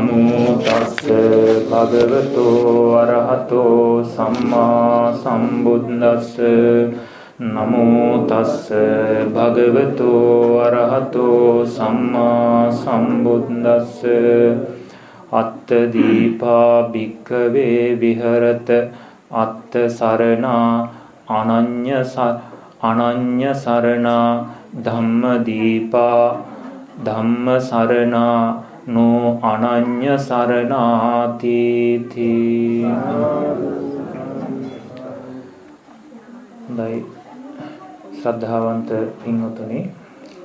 නමෝ තස්ස භගවතු අරහතෝ සම්මා සම්බුද්දස්ස නමෝ තස්ස භගවතු අරහතෝ සම්මා සම්බුද්දස්ස අත්ත දීපා භික්ඛවේ විහෙරත අත්ත සරණා අනඤ්‍ය අනඤ්‍ය සරණා ධම්ම දීපා ධම්ම සරණා නෝ අනඤ්‍ය සරණාති තී හොඳයි ශ්‍රද්ධාවන්ත පින්වතුනි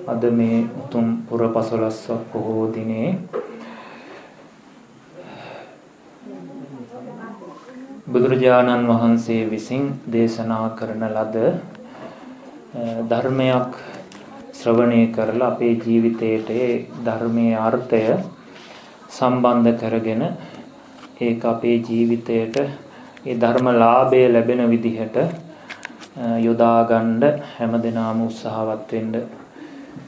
අද මේ උතුම් පුර පසළොස්වක පොහෝ දිනේ බුදුරජාණන් වහන්සේ විසින් දේශනා කරන ලද ධර්මයක් ශ්‍රවණය කරලා අපේ ජීවිතයට ධර්මයේ අර්ථය සම්බන්ධ කරගෙන ඒක අපේ ජීවිතයට ඒ ධර්ම ලාභය ලැබෙන විදිහට යොදා ගන්න හැමදෙනාම උත්සාහවත් වෙන්න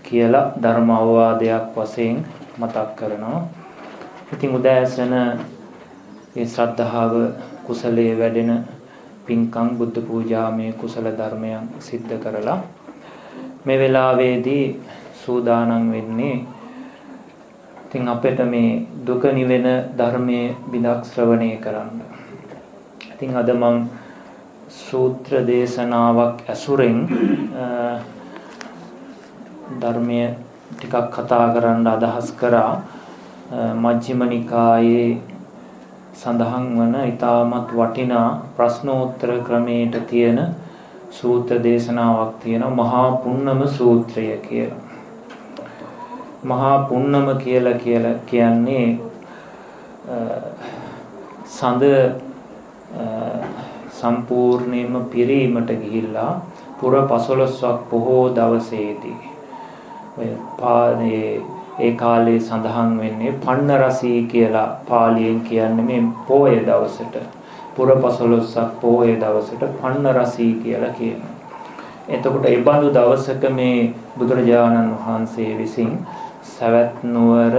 කියලා ධර්ම අවවාදයක් වශයෙන් මතක් කරනවා. ඉතින් උදෑසන ඒ ශ්‍රද්ධාව කුසලයේ වැඩෙන පින්කම් බුද්ධ පූජාමය කුසල ධර්මයන් සිද්ධ කරලා මේ වෙලාවේදී සූදානම් වෙන්නේ ඉතින් අපිට මේ දුක නිවෙන ධර්මයේ බිඳක් ශ්‍රවණය කරන්න. ඉතින් අද මම සූත්‍ර දේශනාවක් ඇසුරෙන් ධර්මයේ ටිකක් කතා කරන්න අදහස් කරා මජ්ක්‍ධිම නිකායේ සඳහන් වන ඊටමත් වටිනා ප්‍රශ්නෝත්තර ක්‍රමයට තියෙන සූත්‍ර දේශනාවක් තියෙනවා මහා පුන්නම සූත්‍රය කියලා. මහා පුන්නම කියලා කියලා කියන්නේ සඳ සම්පූර්ණයෙන්ම පිරීමට ගිහිල්ලා පුර 15ක් පොහෝ දවසේදී ඔය පානේ ඒ කාලේ සඳහන් වෙන්නේ පන්න රසී කියලා පාලියෙන් කියන්නේ මේ පෝය දවසට පුර 15ක් පෝය දවසට පන්න රසී කියලා කියනවා. එතකොට ඒ බඳු දවසක මේ බුදුරජාණන් වහන්සේ විසින් සවැත් නුවර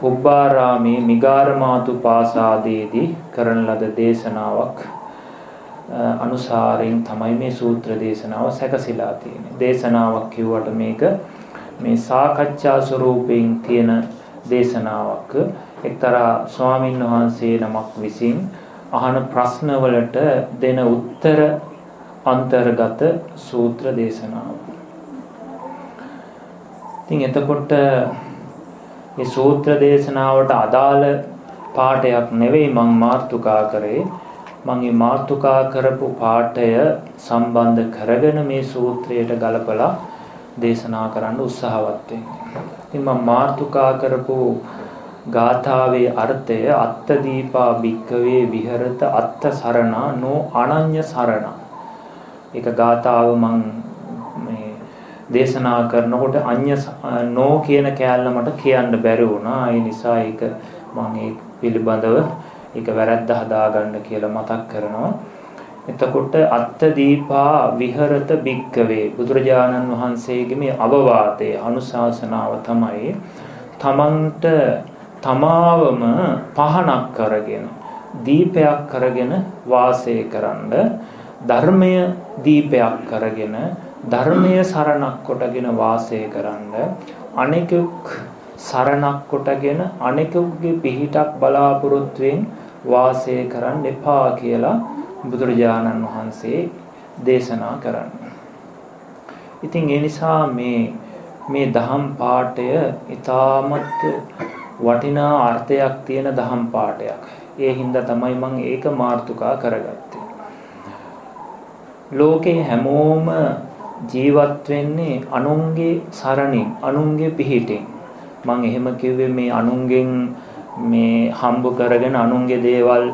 පුබ්බාරාමේ මිගාරමාතු පාසාදයේදී කරන ලද දේශනාවක් අනුසාරයෙන් තමයි මේ සූත්‍ර දේශනාව සැකසීලා තියෙන්නේ. දේශනාවක් කිව්වට මේක මේ සාකච්ඡා ස්වරූපයෙන් තියෙන දේශනාවක් එක්තරා ස්වාමින් වහන්සේ නමක් විසින් අහන ප්‍රශ්නවලට දෙන උත්තර අන්තර්ගත සූත්‍ර දේශනාව. ඉතින් එතකොට මේ සූත්‍ර දේශනාවට අදාළ පාඩයක් නෙවෙයි මම මාතෘකා කරේ මම මේ මාතෘකා කරපු පාඩය සම්බන්ධ කරගෙන මේ සූත්‍රයට ගලපලා දේශනා කරන්න උත්සාහවත් වෙන්නේ. ඉතින් මම මාතෘකා කරපු ගාථාවේ අර්ථය අත්ත දීපා භික්කවේ විහෙරත අත්ත සරණා නෝ අනඤ්‍ය සරණා. ඒක ගාථාව මම මේ දේශනා කරනකොට අඤ්‍ය නෝ කියන කෑල්ල මට කියන්න බැරි වුණා. ඒ නිසා ඒක මම ඒ පිළිබඳව ඒක වැරද්ද හදාගන්න කියලා මතක් කරනවා. එතකොට අත්ත දීපා විහෙරත භික්කවේ බුදුරජාණන් වහන්සේගේ මේ අවවාදයේ අනුශාසනාව තමයි තමන්ට තමාවම පහනක් කරගෙන දීපයක් කරගෙන වාසය කරන්න ධර්මය දීපයක් කරගෙන ධර්මය සරණක් කොටගෙන වාසය කරන්න අනෙකුක් සරණක් කොටගෙන අනෙකුගේ පිහිටක් බලාපොරොත්තුෙන් වාසය කරන්න එපා කියලා බුදුරජාණන් වහන්සේ දේශනා කරන්න. ඉතින් ඒ නිසා මේ මේ දහම් පාඨය ඊටමත් වටිනා අර්ථයක් තියෙන දහම් පාඨයක්. ඒ හින්දා තමයි මම ඒක මාර්තුකා කරගත්තේ. ලෝකේ හැමෝම ජීවත් වෙන්නේ අනුන්ගේ සරණින්, අනුන්ගේ පිහිටෙන්. මම එහෙම කිව්වේ මේ අනුන්ගෙන් මේ හම්බ කරගෙන අනුන්ගේ දේවල්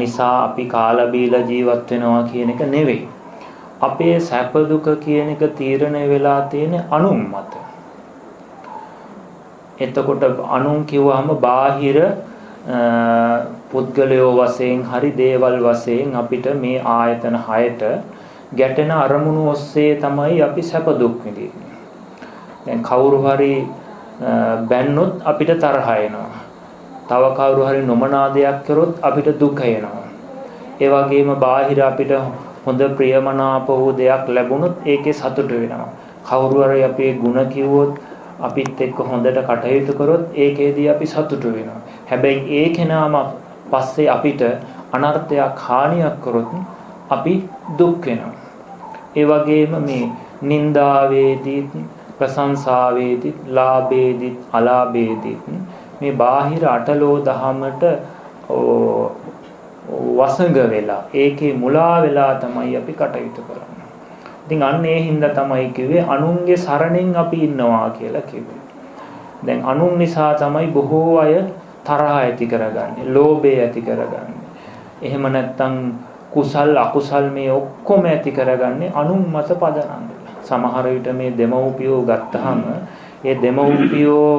නිසා අපි කාලා බීලා ජීවත් වෙනවා කියන එක නෙවෙයි. අපේ සැප දුක කියන එක තීරණය වෙලා තියෙන අනුන් මත. එතකොට අනුන් කිව්වහම බාහිර පුද්ගලයෝ වශයෙන් හරි දේවල් වශයෙන් අපිට මේ ආයතන හයට ගැටෙන අරමුණු ඔස්සේ තමයි අපි සැප දුක් විඳින්නේ. දැන් කවුරු හරි බැන්නොත් අපිට තරහ එනවා. තව කවුරු හරි නොමනා දෙයක් කරොත් අපිට දුක එනවා. ඒ වගේම බාහිර අපිට හොඳ ප්‍රියමනාප වූ දෙයක් ලැබුණොත් ඒකේ සතුට වෙනවා. කවුරු හරි අපේ ಗುಣ කිව්වොත් අපිත් එක්ක හොඳට කටයුතු කරොත් ඒකේදී අපි සතුට වෙනවා. හැබැයි ඒ කෙනාම පස්සේ අපිට අනර්ථයක් හානියක් කරොත් අපි දුක් වෙනවා. ඒ වගේම මේ නින්දාවේදී ප්‍රශංසාවේදී ලාභේදී අලාභේදී මේ බාහිර අටලෝ දහමට වසඟ වෙලා ඒකේ මුලා වෙලා තමයි අපි කටයුතු කරන්නේ. ඉතින් අන්න ඒ හින්දා තමයි කිව්වේ අනුන්ගේ සරණෙන් අපි ඉන්නවා කියලා කිව්වේ. දැන් අනුන් නිසා තමයි බොහෝ අය තරහ ඇති කරගන්නේ, ලෝභය ඇති කරගන්නේ. එහෙම නැත්නම් කුසල් අකුසල් මේ ඔක්කොම ඇති කරගන්නේ අනුන් මත පදනම් සමහර විට මේ දෙමව්පියෝ ගත්තාම ඒ දෙමව්පියෝ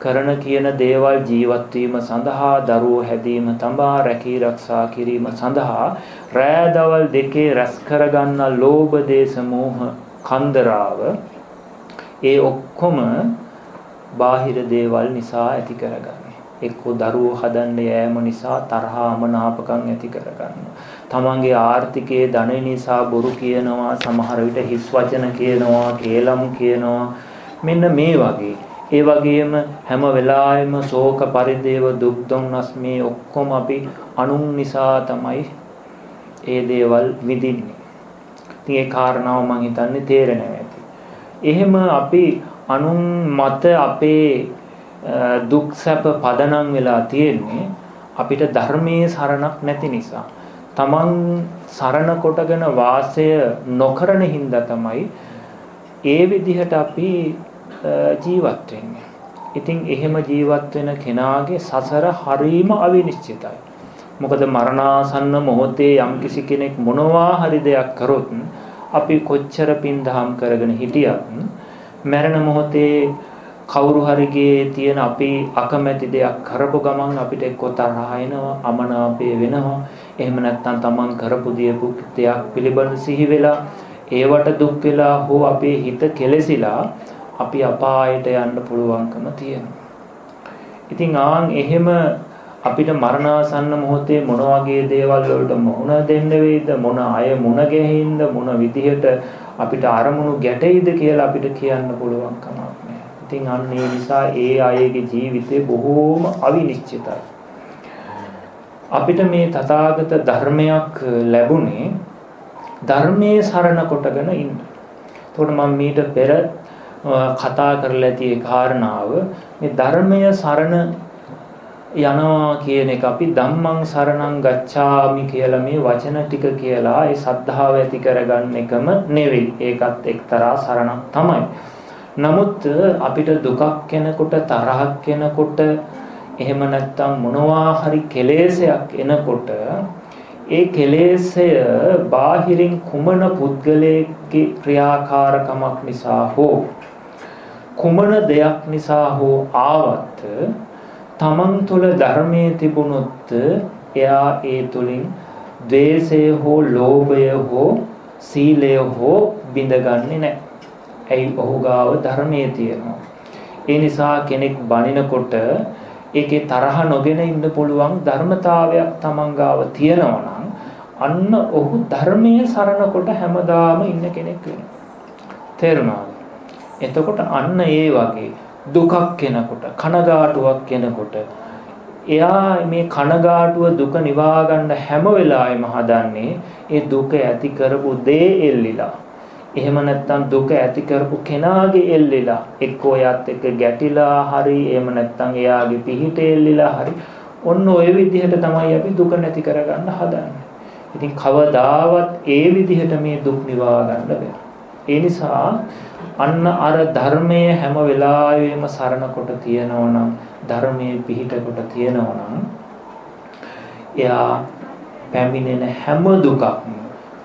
කරන කියන දේවල් ජීවත් වීම සඳහා දරුවෝ හැදීම තඹා රැකී ආරක්ෂා කිරීම සඳහා රෑදවල් දෙකේ රැස් කරගන්න ලෝභ දේශ මෝහ කන්දරාව ඒ ඔක්කොම බාහිර දේවල් නිසා ඇති කරගන්න. එක්කෝ දරුවෝ හදන්න යෑම නිසා තරහා අමනාපකම් ඇති කරගන්නවා. තමන්ගේ ආර්ථිකයේ ධනෙ නිසා බොරු කියනවා, සමහර විට හිස් වචන කියනවා, කේලම් කියනවා. මෙන්න මේ වගේ. ඒ වගේම හැම වෙලාවෙම ශෝක පරිදේව දුක් දුන්නස් මේ ඔක්කොම අපි අනුන් නිසා තමයි ඒ දේවල් විඳින්නේ. ඉතින් ඒ කාරණාව මම හිතන්නේ තේරෙනවා ඇති. එහෙම අපි අනුන් මත අපේ දුක් සැප පදනම් වෙලා තියෙන්නේ අපිට ධර්මයේ සරණක් නැති නිසා. තමන් සරණ කොටගෙන වාසය නොකරන හින්දා තමයි ඒ විදිහට අපි ජීවත් වෙන්නේ. ඉතින් එහෙම ජීවත් වෙන කෙනාගේ සසර හරීම අවිනිශ්චිතයි. මොකද මරණාසන්න මොහොතේ යම්කිසි කෙනෙක් මොනවා හරි දෙයක් කරොත් අපි කොච්චර පින් දහම් කරගෙන හිටියත් මරණ මොහොතේ කවුරු හරිගේ තියෙන අපි අකමැති දෙයක් කරපු ගමන් අපිට එක්ක තරහ එනවා අමනාපය වෙනවා එහෙම නැත්නම් Taman කරපු දියපු දෙයක් පිළිබඳ සිහි වෙලා ඒවට දුක් වෙලා හෝ අපේ හිත කෙලසිලා අපි අපායට යන්න පුළුවන්කම තියෙනවා. ඉතින් ආන් එහෙම අපිට මරණාසන්න මොහොතේ මොන වගේ දේවල් වලට මුහුණ දෙන්න වෙයිද මොන අය මුණ ගැහින්ද මොන විදිහට අපිට අරමුණු ගැටෙයිද කියලා අපිට කියන්න පුළුවන් කමක් ඉතින් අන්න ඒ නිසා ඒ අයගේ ජීවිතේ බොහෝම අවිනිශ්චිතයි. අපිට මේ තථාගත ධර්මයක් ලැබුණේ ධර්මයේ සරණ කොටගෙන ඉන්න. එතකොට මම මීට පෙර කතා කරලා ඇති ඒ කාරණාව මේ ධර්මය සරණ යනවා කියන එක අපි ධම්මං සරණං ගච්ඡාමි කියලා මේ වචන ටික කියලා ඒ සද්ධාව ඇති කරගන්න එකම නෙවෙයි. ඒකත් එක්තරා සරණක් තමයි. නමුත් අපිට දුකක් කෙනකොට තරහක් කෙනකොට එහෙම නැත්නම් මොනවා හරි කෙලෙසයක් එනකොට ඒ කෙලෙසය බාහිරින් කුමන පුද්ගලයේ ක්‍රියාකාරකමක් නිසා හෝ කුමන දෙයක් නිසා හෝ ආවත් තමන් තුළ ධර්මයේ තිබුණොත් එයා ඒ තුලින් ද්වේෂය හෝ ලෝභය හෝ සීලය හෝ බිඳගන්නේ නැහැ ඇයි ඔහු ගාව ධර්මයේ තියෙනවා. ඒ නිසා කෙනෙක් බනිනකොට ඒකේ තරහ නොගෙන ඉන්න පුළුවන් ධර්මතාවයක් Taman ගාව තියෙනවා අන්න ඔහු ධර්මයේ සරණ කොට හැමදාම ඉන්න කෙනෙක් වෙනවා. තේරුණාද? එතකොට අන්න ඒ වගේ දුකක් කෙනකොට කනගාටුවක් කෙනකොට එයා මේ කනගාටුව දුක නිවා ගන්න හැම වෙලාවෙම හදන්නේ ඒ දුක ඇති කරපු දේ එල්ලිලා එහෙම නැත්නම් දුක ඇති කරපු කෙනාගේ එල්ලිලා එක්කෝ එයාත් එක්ක ගැටිලා හරි එහෙම නැත්නම් එයාගේ පිහිට එල්ලිලා හරි ඔන්න ඔය විදිහට තමයි අපි දුක නැති කරගන්න හදන්නේ. ඉතින් කවදාවත් ඒ විදිහට මේ දුක් නිවා ගන්න බෑ. ඒ නිසා අන්න අර ධර්මයේ හැම වෙලාවෙම සරණ කොට තියෙනවනම් ධර්මයේ පිහිට කොට තියෙනවනම් එයා පැමිණෙන හැම දුකක්ම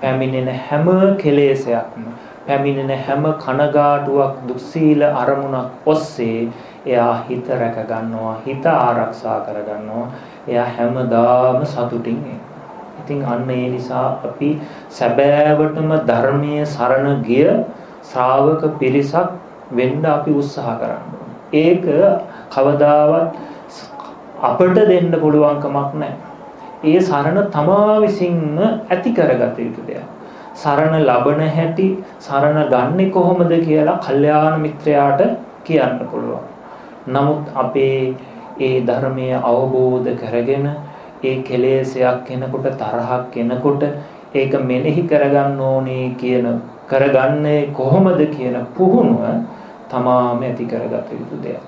පැමිණෙන හැම කෙලෙසයක්ම පැමිණෙන හැම කනගාටුවක් දුස්සීල අරමුණක් ඔස්සේ එයා හිත රැක ගන්නවා හිත ආරක්ෂා කර ගන්නවා එයා හැමදාම සතුටින් ඉතින් අන්න ඒ නිසා අපි සැබෑවටම ධර්මයේ සරණ ගිය ශ්‍රාවක පිරිසක් වෙන්න අපි උත්සාහ කරන්න ඒක කවදාවත් අපට දෙන්න පුළුවන් කමක් නැහැ. ඒ සරණ තමා විසින්ම ඇති කරගත යුතු දෙයක්. සරණ ලබන හැටි සරණ ගන්නෙ කොහොමද කියලා කල්යාණ මිත්‍රයාට කියන්න පුළුවන්. නමුත් අපේ ඒ ධර්මය අවබෝධ කරගෙන ඒ කෙලෙසයක් එනකොට තරහක් එනකොට ඒක මෙනෙහි කරගන්න ඕනේ කියන කරගන්නේ කොහොමද කියන පුහුණුව තමාම ඇති කරගත යුතු දෙයක්.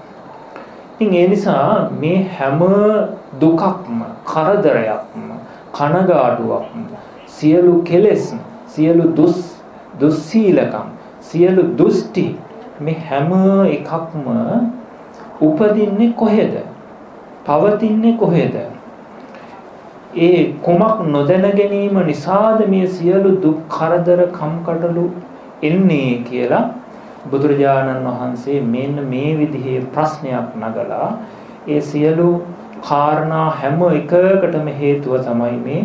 ඉතින් ඒ නිසා මේ හැම දුකක්ම කරදරයක්ම කනගාටුවක්ම සියලු කෙලෙස් සියලු දුස් දුස්සීලකම් සියලු දුස්ටි මේ හැම එකක්ම උපදින්නේ කොහෙද? පවතින්නේ කොහෙද? ඒ කුමක් නොදැන ගැනීම නිසාද මේ සියලු දුක් කරදර කම්කටොළු එන්නේ කියලා බුදුරජාණන් වහන්සේ මෙන්න මේ විදිහේ ප්‍රශ්නයක් නගලා ඒ සියලු කාරණා හැම එකකටම හේතුව තමයි මේ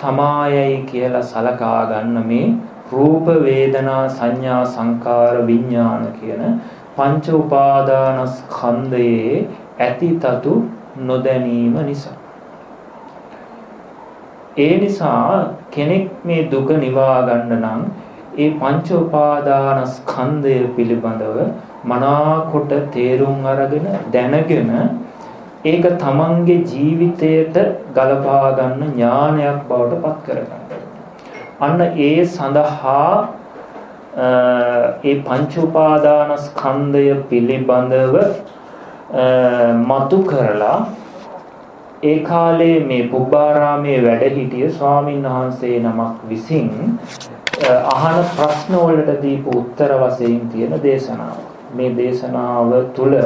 තමායයි කියලා සලකා ගන්න මේ රූප වේදනා සංඥා සංකාර විඥාන කියන පංච උපාදානස්කන්ධයේ ඇතිතතු නොදැනීම නිසා. ඒ නිසා කෙනෙක් මේ දුක නිවා ගන්න නම් ඒ පංච උපාදානස්කන්ධය පිළිබඳව මනාකොට තේරුම් අරගෙන දැනගෙන ඒක තමන්ගේ ජීවිතයට ගලපා ගන්න ඥානයක් බවට පත් කරගන්න. අන්න ඒ සඳහා ඒ පංච උපාදානස්කන්ධය පිළිබඳව මතු කරලා ඒ කාලේ මේ පුබ්බාරාමේ වැඩ හිටිය ස්වාමීන් වහන්සේ නමක් විසින් අහන ප්‍රශ්න වලට දීපු උත්තර වශයෙන් තියෙන දේශනාව. මේ දේශනාව තුළ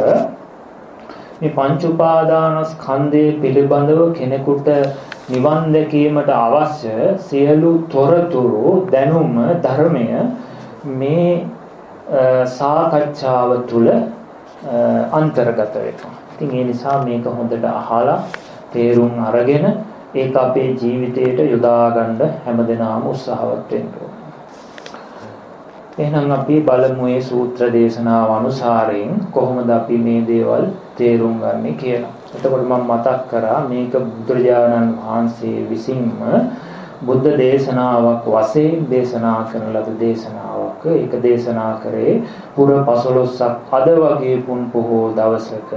මේ පංච උපාදානස්කන්ධය පිළිබඳව කෙනෙකුට නිවන් දැකීමට අවශ්‍ය සියලු තොරතුරු දැනුම ධර්මය මේ සාකච්ඡාව තුළ අන්තර්ගත වෙනවා. ඉතින් ඒ නිසා මේක හොඳට අහලා තේරුම් අරගෙන ඒක අපේ ජීවිතයට යොදා ගන්න හැමදෙනාම උත්සාහවත් වෙන්න එහෙනම් අපි බලමු මේ සූත්‍ර දේශනාව අනුසාරයෙන් කොහොමද අපි මේ දේවල් තේරුම් ගන්නෙ කියලා. එතකොට මම මතක් කරා මේක බුදුරජාණන් වහන්සේ විසින්ම බුද්ධ දේශනාවක් වශයෙන් දේශනා කරන ලද දේශනාවක්. ඒක දේශනා කරේ පුර 15ක් අද වගේ පුන් පොහෝ දවසක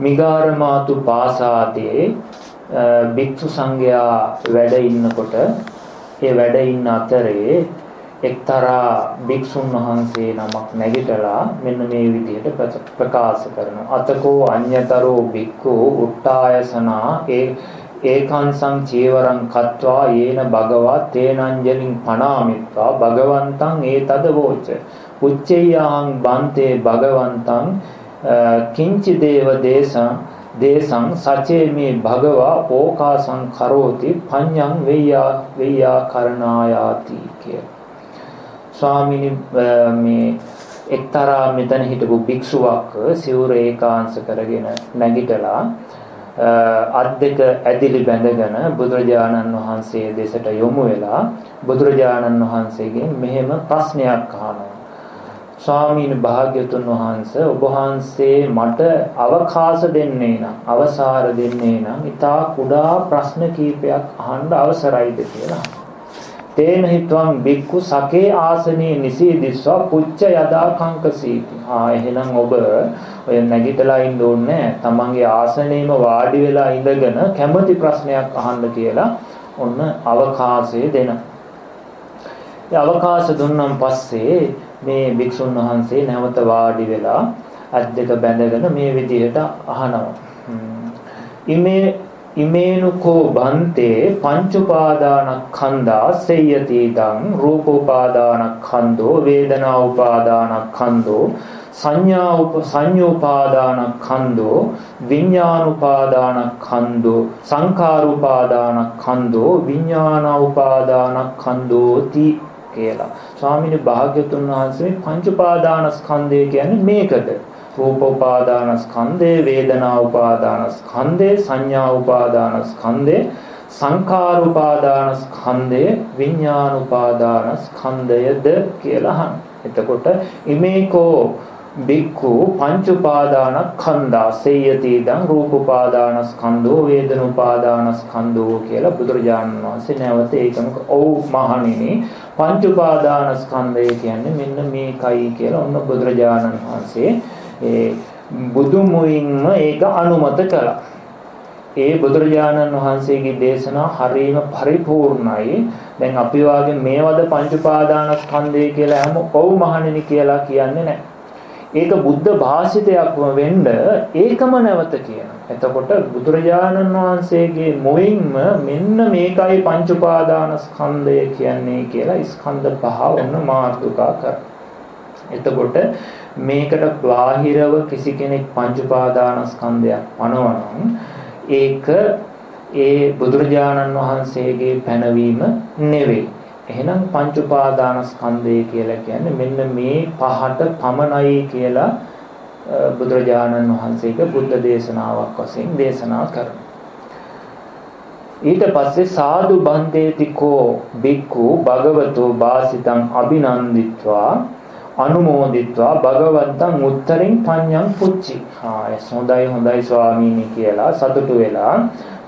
මිගාරමාතු පාසාතේ භික්ෂු සංඝයා වැඩ ඉන්නකොට ඒ වැඩ ඉන්න අතරේ එක්තරා භික්ෂුන් වහන්සේ නමක් නැගිටලා මෙන්න මේ විදිහට ප්‍රකාශ කරනවා. අතකෝ අඤ්‍යතරෝ භික්ඛු උට්ටායසනා ඒ ඒකාංසං චේවරං කତ୍වා යේන භගවා තේනංජලින් පනාමිත්වා භගවන්තං ඒතද වෝච. උච්චේයං බන්තේ භගවන්තං කිංචි දේව දේශං දේශං සචේ මේ භගවා ඕකාසං කරෝති පඤ්ඤං වෙය්‍යා වෙය්‍යා කරණායාති කිය. ස්වාමීනි මේ එක්තරා මෙතන හිටපු භික්ෂුවක් සිවුර ඒකාංශ කරගෙන නැගිටලා අත් දෙක ඇදිලි බැඳගෙන බුදුරජාණන් වහන්සේ දෙසට යොමු වෙලා බුදුරජාණන් වහන්සේගෙන් මෙහෙම ප්‍රශ්නයක් අහනවා. ස්වාමීන් භාග්‍යතුන් වහන්සේ ඔබ වහන්සේ මට අවකාශ දෙන්නේ නම් අවසාර දෙන්නේ නම් ඊටා කුඩා ප්‍රශ්න කීපයක් අහන්න අවසරයිද කියලා. තේන හිත්වං බික්කු සකේ ආසනයේ නිසීදිස්වා පුච්ච යදා කංකසීති. ආ එහෙනම් ඔබ ඔය නැගිටලා ඉන්න ඕනේ තමන්ගේ ආසනයේම වාඩි වෙලා ඉඳගෙන කැමති ප්‍රශ්නයක් අහන්න කියලා ඔන්න අවකාශය දෙන. ඒ අවකාශ දුන්නම් පස්සේ මේ භික්ෂුන් වහන්සේ නැවත වාඩි වෙලා අත් දෙක බැඳගෙන මේ විදිහට අහනවා. ඉමේ ඉමේනුකෝ බන්තේ පංච උපාදානස්කන්ධා සේයති දං රූප උපාදානස්කන්ධෝ වේදනා උපාදානස්කන්ධෝ සංඥා උප සංයෝපාදානස්කන්ධෝ විඥාන උපාදානස්කන්ධෝ සංඛාර උපාදානස්කන්ධෝ විඥාන උපාදානස්කන්ධෝ ති කියලා. ස්වාමීන් භාග්‍යතුන් වහන්සේ පංච උපාදානස්කන්ධය කියන්නේ මේකද? රූප උපාදානස්කන්ධේ, වේදනා උපාදානස්කන්ධේ, සංඥා උපාදානස්කන්ධේ, සංඛාර උපාදානස්කන්ධේ, විඥාන උපාදානස්කන්ධයද කියලා අහන. එතකොට ඉමේකෝ බික්ඛු පංච උපාදානස්කන්ධා සේයති දං රූප උපාදානස්කන්ධෝ වේදන උපාදානස්කන්ධෝ කියලා බුදුරජාණන් වහන්සේ නැවත ඒකම ඔව් මහණෙනි පංච උපාදානස්කන්ධය කියන්නේ මෙන්න මේකයි කියලා ඔන්න බුදුරජාණන් වහන්සේ ඒ බුදු මුවින්ම ඒක අනුමත කළා. ඒ බුදුරජාණන් වහන්සේගේ දේශනා හරීම පරිපූර්ණයි. දැන් අපි වාගේ මේවද පංච උපාදානස්කන්ධය කියලා හැම ඔව් මහණෙනි කියලා කියන්නේ නැහැ. ඒක බුද්ධ භාෂිතයක්ම වෙන්න ඒකම නැවත කියනවා. එතකොට බුදුරජාණන් වහන්සේගේ මොයින්ම මෙන්න මේකයි පංච උපාදානස්කන්ධය කියන්නේ කියලා ස්කන්ධ පහ වුණ මාර්ගිකා කර. එතකොට මේකට බාහිරව කිසි කෙනෙක් පංච උපාදානස්කන්ධයක් පනවනම් ඒක ඒ බුදුරජාණන් වහන්සේගේ පැනවීම නෙවෙයි. එහෙනම් පංච උපාදානස්කන්ධය කියලා කියන්නේ මෙන්න මේ පහට පමණයි කියලා බුදුරජාණන් වහන්සේගේ බුද්ධ දේශනාවක් වශයෙන් දේශනා කරනවා. ඊට පස්සේ සාදු බන්තේතිකෝ බික්ඛු භගවතෝ වාසිතං අභිනන්දිත්වා අනුමෝදිත්වා භගවන්තං උත්තරින් පඤ්ඤං පුච්චි. ආ හොඳයි හොඳයි ස්වාමීනි කියලා සතුටු වෙලා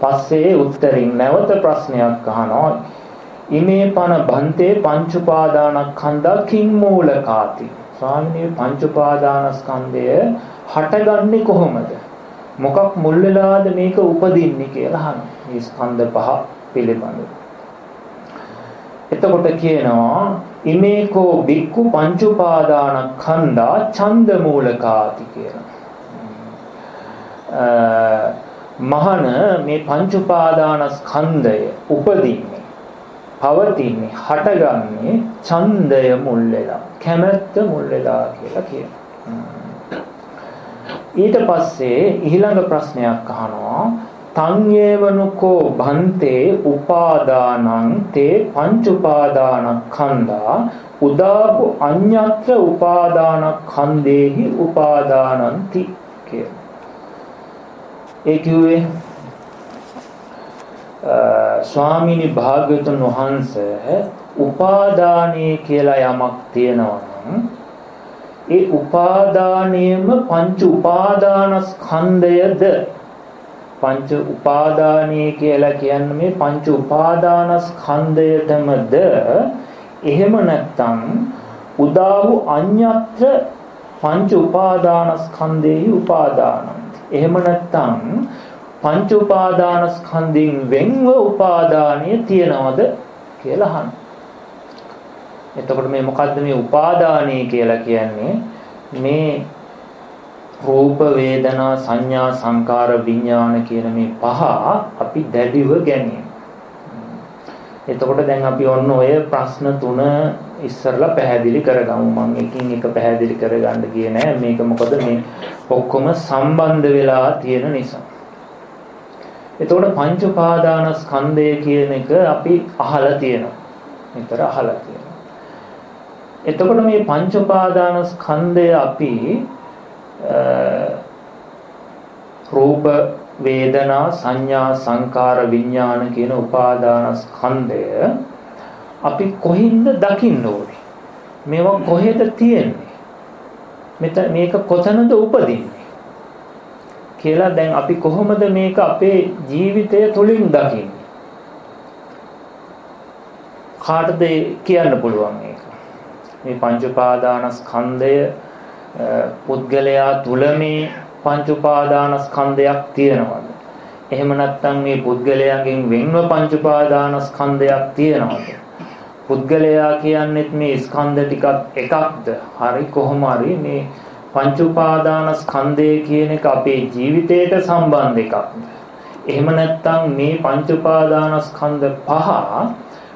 පස්සේ උත්තරින් නැවත ප්‍රශ්නයක් අහනවා. ඉමේ පන බන්තේ පංච උපාදානස්කන්ධා කිං මූලකාති ස්වාමිනේ පංච උපාදානස්කන්ධය හටගන්නේ කොහොමද? මොකක් මුල් වෙලාද මේක උපදින්නේ කියලා අහන මේ ස්කන්ධ පහ පිළිබඳව. එතකොට කියනවා ඉමේකෝ බික්කු පංච උපාදානස්කන්ධා ඡන්ද මූලකාති කියලා. මහන මේ පංච උපාදානස්කන්ධය උපදින්නේ පවතින්නේ හටගන්නේ ඡන්දය මුල් වෙලා කැමැත්ත මුල් වෙලා කියලා කියනවා. ඊට පස්සේ ඊළඟ ප්‍රශ්නයක් අහනවා. තංයේවනුකෝ භන්තේ උපාදානං තේ පංච උපාදානස්කන්ධා උදාපු අඤ්ඤත්‍ර උපාදානස්කන්ධේහි උපාදානಂತಿ කියලා. ඒ කිව්වේ? ස්වාමීනි භාග්‍යවතුන් වහන්සේ උපාදානීය කියලා යමක් තියෙනවා නම් ඒ උපාදානියම පංච උපාදානස්කන්ධයද? පංච උපාදානීය කියලා කියන්නේ මේ පංච උපාදානස්කන්ධයටමද? එහෙම නැත්නම් උදාහු අඤ්ඤත්‍ර පංච උපාදානස්කන්ධේහි උපාදානං එහෙම නැත්නම් පංච උපාදානස්කන්ධයෙන් වෙන්ව උපාදානිය තියනවද කියලා අහන්න. එතකොට මේ මොකද්ද මේ උපාදානිය කියලා කියන්නේ? මේ රූප වේදනා සංඥා සංකාර විඥාන කියන මේ පහ අපි දැඩිව ගැනීම. එතකොට දැන් අපි ඔන්න ඔය ප්‍රශ්න තුන ඉස්සරලා පැහැදිලි කරගමු. මම එකින් එක පැහැදිලි කරගන්න ගියේ නෑ. මේක මොකද මේ ඔක්කොම සම්බන්ධ වෙලා තියෙන නිසා. එතකොට පංච උපාදානස්කන්ධය කියන එක අපි අහලා තියෙනවා. නිතර අහලා තියෙනවා. එතකොට මේ පංච උපාදානස්කන්ධය අපි රූප වේදනා සංඥා සංකාර විඥාන කියන උපාදානස්කන්ධය අපි කොහින්ද දකින්න ඕනේ? මේවා කොහෙද තියෙන්නේ? මෙතන මේක කොතනද උපදින්නේ? කියලා දැන් අපි කොහොමද මේක අපේ ජීවිතය තුළින් දකින්නේ? කාටද කියන්න පුළුවන් මේක? මේ පංච උපාදානස්කන්ධය පුද්ගලයා තුල මේ පංච උපාදානස්කන්ධයක් තියෙනවද? එහෙම නැත්නම් මේ පුද්ගලයාගෙන් වෙන්ව පංච උපාදානස්කන්ධයක් තියෙනවද? පුද්ගලයා කියන්නේත් මේ ස්කන්ධ ටිකක් එකක්ද? හරි කොහොම හරි මේ පංච උපාදානස්කන්ධය කියන එක අපේ ජීවිතයට සම්බන්ධ එකක්. එහෙම නැත්නම් මේ පංච උපාදානස්කන්ධ පහ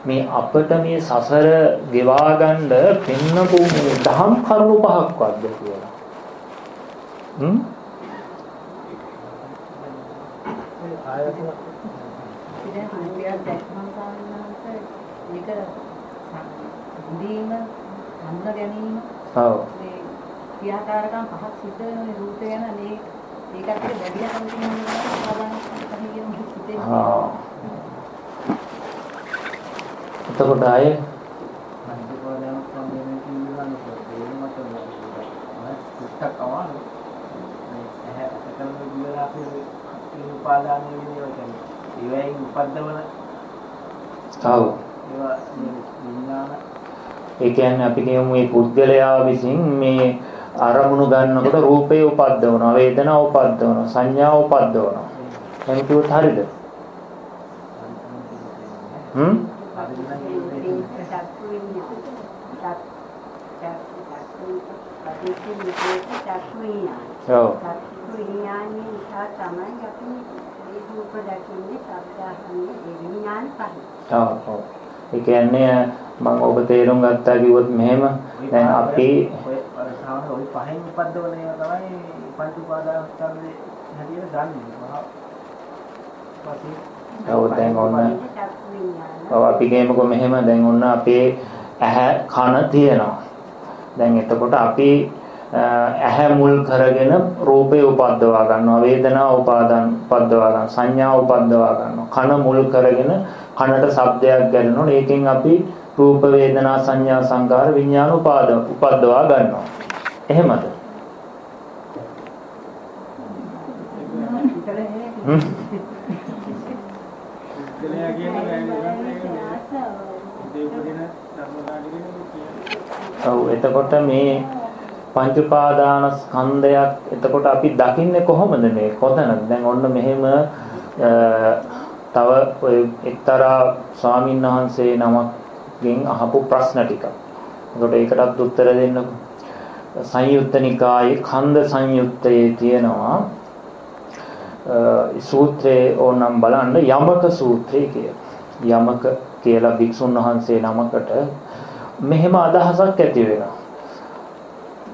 මේ අපිට මේ සසර ගෙවා ගන්න පෙන්නපු මේ දහම් කරුණු පහක් වද්ද කියලා. හ්ම්? ආයතන ඉතින් හරියට දැක්මන් සාමාන්‍යයෙන් මේක හඳීම අන්න ගැනීම ඔව් ක්‍රියාකාරකම් පහක් සිද්ධ වෙන රූපය ගැන මේ ඒකත් එක්ක බැඳිලා කවුරුන් සාධාරණ තමයි කියන හිතේ. ආ. එතකොට ආයේ? විඥාන. ඒ කියන්නේ අපි කියමු මේ පුද්ගලයා විසින් මේ අරමුණු ගන්නකොට රූපේ උපද්දවනවා වේදනාව උපද්දවනවා සංඥාව උපද්දවනවා. එහෙම කිව්වොත් හරියද හ්ම්? ඔව් විඥානයේ නිසා තමයි අපි මේ රූප දකින්නේ, ශබ්ද අහන්නේ, ඒ විඥාන පහයි. ඔව් ඔව්. ඒ කියන්නේ මම ඔබ තේරුම් ගත්තා කිව්වොත් මෙහෙම දැන් අපි ඔය සාමාන්‍ය ඔය පහෙන් උපද්දවන ඒවා තමයි පංච උපාදානස්කන්ධේ හැටියට ගන්න. මහා පස්සේ ඔව් දැන් ඔන්න චක්කු විඥාන. ඔව් අපි කියමුකෝ මෙහෙම දැන් ඔන්න අපේ ඇහැ කන තියෙනවා. දැන් එතකොට අපි ඇහැ මුල් කරගෙන රූපේ උපද්දවා ගන්නවා වේදනාව උපාදාන උපද්දවා ගන්නවා සංඥා උපද්දවා ගන්නවා කන මුල් කරගෙන කනට ශබ්දයක් ගැලෙනොත් ඒකෙන් අපි රූප වේදනා සංඥා සංකාර විඥාන උපාද උපද්දවා ගන්නවා. එහෙමද? හ්ම්. පුද්ගලයා කියන්නේ දේවදින ධර්මදානිකේ ඔව් එතකොට මේ පංච උපාදාන ස්කන්ධයක් එතකොට අපි දකින්නේ කොහොමද මේ? කොතනද? දැන් ඔන්න මෙහෙම අ, තව ඔය එක්තරා ස්වාමීන් වහන්සේ නමක්ගෙන් අහපු ප්‍රශ්න ටික. එතකොට ඒකටත් උත්තර දෙන්නකො. සංයුත්ත නිකායේ ඛණ්ඩ සංයුත්තයේ තියෙනවා අ, සූත්‍රයේ ඕනම් බලන්න යමක සූත්‍රය කියලා. යමක කියලා භික්ෂුන් වහන්සේ නමකට මෙහෙම අදහසක් ඇති වෙනවා.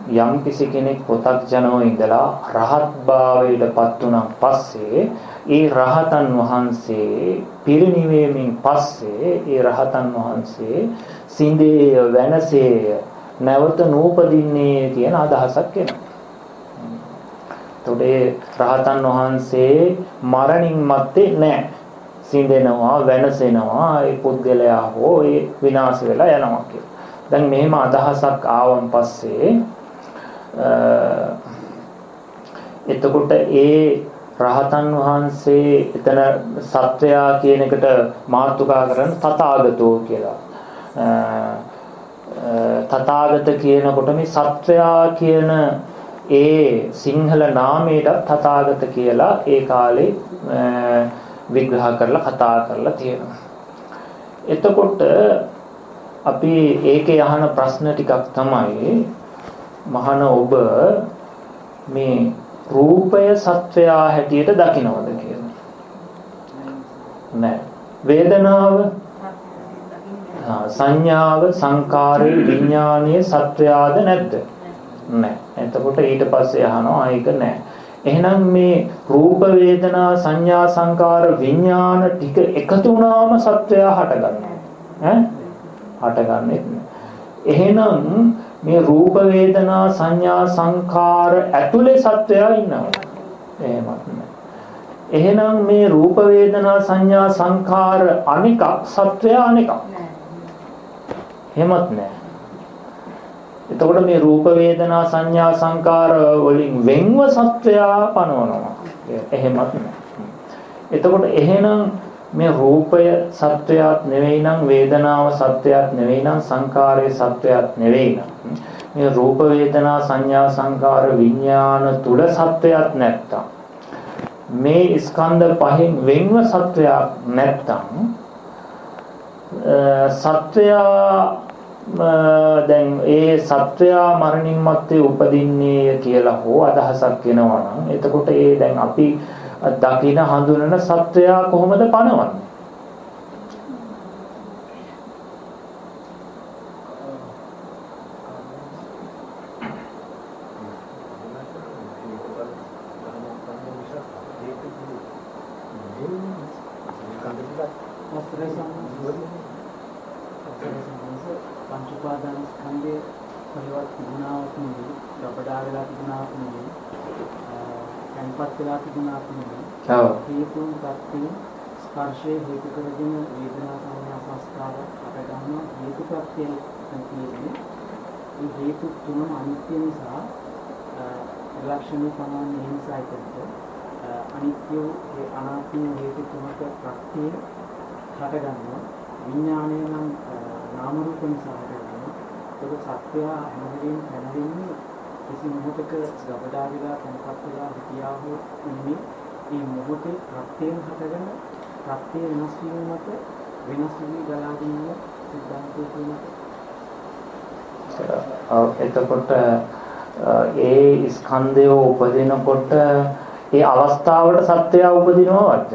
යම් කිසි කෙනෙක් පොතක් ජනව ඉඳලා රහත් භාවයටපත් වුණාන් පස්සේ ඒ රහතන් වහන්සේ පිරිණිවීමෙන් පස්සේ ඒ රහතන් වහන්සේ සිඳේ වෙනසේ නැවත නූපදින්නේ කියන අදහසක් එනවා. එතකොට රහතන් වහන්සේ මරණින් මත්තේ නැහැ. සිඳෙනවා වෙනසෙනවා ඒ පුද්ගලයා හෝ ඒ විනාශ වෙලා යනවා කියලා. දැන් මෙහෙම අදහසක් ආවන් පස්සේ එතකොට ඒ රහතන් වහන්සේ එතන සත්වයා කියන එකට මාතෘකා කරන තථාගතෝ කියලා. තථාගත කියනකොට මේ සත්වයා කියන ඒ සිංහල නාමයට තථාගත කියලා ඒ කාලේ විග්‍රහ කරලා කතා කරලා තියෙනවා. එතකොට අපි ඒකේ අහන ප්‍රශ්න ටිකක් තමයි මහන ඔබ මේ රූපය සත්වයා හැටියට දකිනවද කියලා. නෑ. වේදනාව සංඥාව සංකාරේ විඥානීය සත්වයාද නැද්ද? නෑ. එතකොට ඊට පස්සේ අහනවා ඒක නෑ. එහෙනම් මේ රූප වේදනා සංඥා සංකාර විඥාන ටික එකතු වුණාම සත්වයා හටගන්නවා. ඈ? හටගන්නේ එහෙනම් මේ රූප වේදනා සංඥා සංකාර ඇතුලේ සත්වයා ඉන්නවා. එහෙමත් නෑ. එහෙනම් මේ රූප වේදනා සංඥා සංකාර අනිකක් සත්වයා අනිකක්. එහෙමත් නෑ. එතකොට මේ රූප වේදනා සංඥා සංකාර වලින් වෙන්ව සත්වයා පනවනවා. එහෙමත් නෑ. එතකොට එහෙනම් මේ රූපය සත්වයක් නෙවෙයි නම් වේදනාව සත්වයක් නෙවෙයි නම් සංකාරය සත්වයක් නෙවෙයි නම්. මේ රූප වේදනා සංඥා සංකාර විඥාන තුල සත්වයක් නැත්තම් මේ ස්කන්ධ පහෙන් වෙන්ව සත්වයක් නැත්තම් සත්වයා දැන් ඒ සත්වයා මරණින් මත්තේ උපදින්නේ කියලා හෝ අදහසක් එනවා නම් එතකොට ඒ දැන් අපි දකින හඳුනන සත්වයා කොහොමද පනවන්නේ? පංච උපාදාන ස්කන්ධයේ පරිවත් තිබුණාවක් නෙවෙයි, රබඩා වෙලා තිබුණාවක් නෙවෙයි, තැන්පත් වෙලා තිබුණාවක් නෙවෙයි. ඔව්. හේතුන් ප්‍රත්‍යයෙන් ස්පර්ශයේ හේතු කරගෙන වේදනා සංඥා සංස්කාර අප ගන්නවා හේතු ප්‍රත්‍යයෙන් තියෙන්නේ. මේ හේතු තුනම අනිත්‍ය නිසා ලක්ෂණ සමාන හිංසයිතට අනිත්‍ය ඒ අනාත්ම හේතු තුනක ප්‍රත්‍යය හටගන්නවා විඥාණය නම් නාම රූප නිසා හටගන්නවා ඒක සත්‍ය හැමදේම පැනවෙන්නේ කිසි මොහොතක ගබඩා වෙලා තැන්පත් වෙලා හිටියා හෝ ඉන්නේ මේ මොහොතේ ප්‍රත්‍යයෙන් හටගෙන ප්‍රත්‍ය වෙනස් වීම මත වෙනස් වී ගලාගෙන යන සිද්ධාන්තය කියනක එතකොට ඒ ස්කන්ධය උපදිනකොට ඒ අවස්ථාවට සත්‍යය උපදිනවද?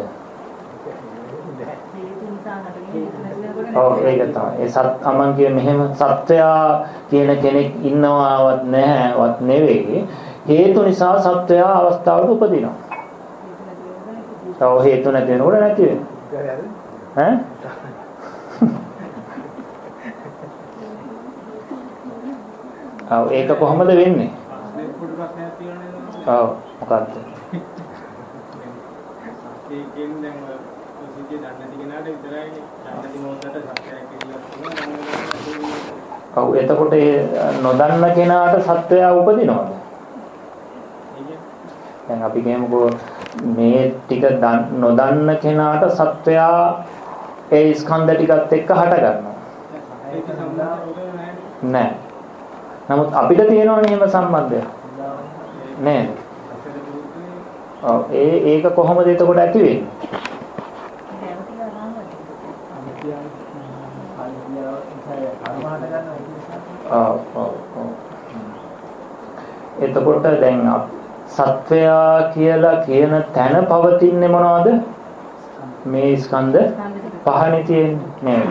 ඔව් ඒක තමයි. ඒ සත් අමන් කිය මෙහෙම සත්‍යයා කියන කෙනෙක් ඉන්නවවත් නැහැවත් නෙවෙයි. හේතු නිසා සත්‍යයා අවස්ථාවට උපදිනවා. තව හේතු නැති වෙනකොට නැති වෙනවා. ඈ? ඔව් ඒක කොහොමද වෙන්නේ? ඔව් මොකද්ද? ඒකෙන් දැන් ඔය සිද්ධිය දන්නේ නැති කෙනාට විතරයි දන්නේ මොහොතට සත්‍යයක් කියලා. ඔව් එතකොට ඒ නොදන්න කෙනාට සත්‍යය උපදිනවද? දැන් අපි කියමුකෝ මේ ටික නොදන්න කෙනාට සත්‍යය ඒ ස්කන්ධ ටිකත් එක්ක හට ගන්නවා. නෑ. නමුත් අපිට තියෙනවනේ එහෙම සම්බන්ධය. නේද? ඔව් ඒ ඒක කොහොමද එතකොට ඇති වෙන්නේ? එතකොට දැන් සත්වයා කියලා කියන තැන පවතින්නේ මොනවද? මේ ස්කන්ධ පහනේ තියෙන්නේ?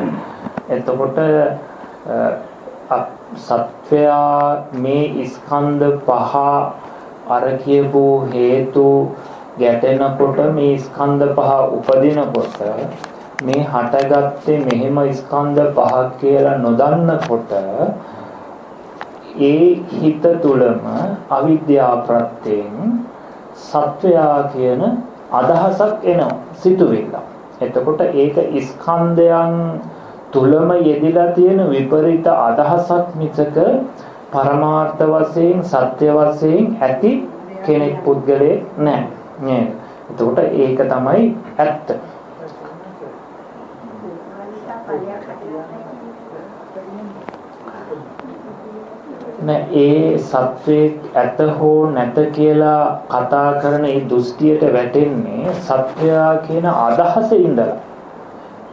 එතකොට සත්වයා මේ ස්කන්ධ පහ අර කියපු හේතු ගැටෙනකොට මේ ස්කන්ධ පහ උපදිනකොට මේ හටගත්තේ මෙහෙම ස්කන්ධ පහක් කියලා නොදන්නකොට ඒ හිත තුලම අවිද්‍යාව ප්‍රත්‍යයෙන් සත්වයා කියන අදහසක් එනවා සිතුවිල්ල. එතකොට ඒක ස්කන්ධයන් තුලම යෙදිලා තියෙන විපරිත අදහසක් මිසක පරමාර්ථ වශයෙන් සත්‍ය වශයෙන් ඇති කෙනෙක් පුද්ගලයෙක් නැහැ නේද? එතකොට ඒක තමයි ඇත්ත. නෑ ඒ සත්වයේ ඇත හෝ නැත කියලා කතා කරන ඒ දෘෂ්ටියට වැටෙන්නේ සත්වයා කියන අදහසේ ඉඳලා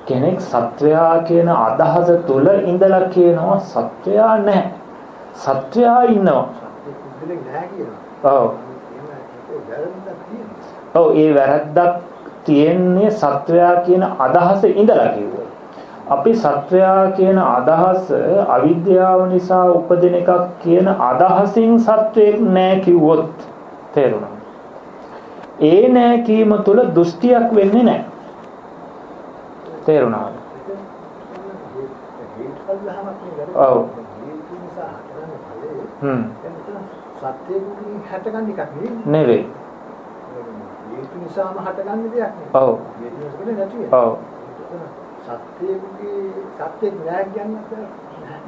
කෙනෙක් සත්වයා කියන අදහස තුල ඉඳලා කියනවා සත්වයා නැහැ. සත්වයා ඉන්නවා. ඔව්. ඔව් ඒ වැරද්දක් තියෙන්නේ සත්වයා කියන අදහස ඉඳලා කිව්වා. අපි සත්වයා කියන අදහස අවිද්‍යාව නිසා උපදින එකක් කියන අදහසින් සත්වයක් නැහැ කිව්වොත් තේරුණා. ඒ නැහැ කීම තුල දෘෂ්ටියක් වෙන්නේ නැහැ. තේරුණාද? ඔව්. හ්ම්. සත්‍යයෙන් හටගන්න එකක් නෙවෙයි. නෙවෙයි. හේතු නිසාම හටගන්න දෙයක් නෙවෙයි. ඔව්. හේතු නිසා නැති වෙනවා. ඔව්. සත්‍යයේ සත්‍යෙක් නෑ කියන්න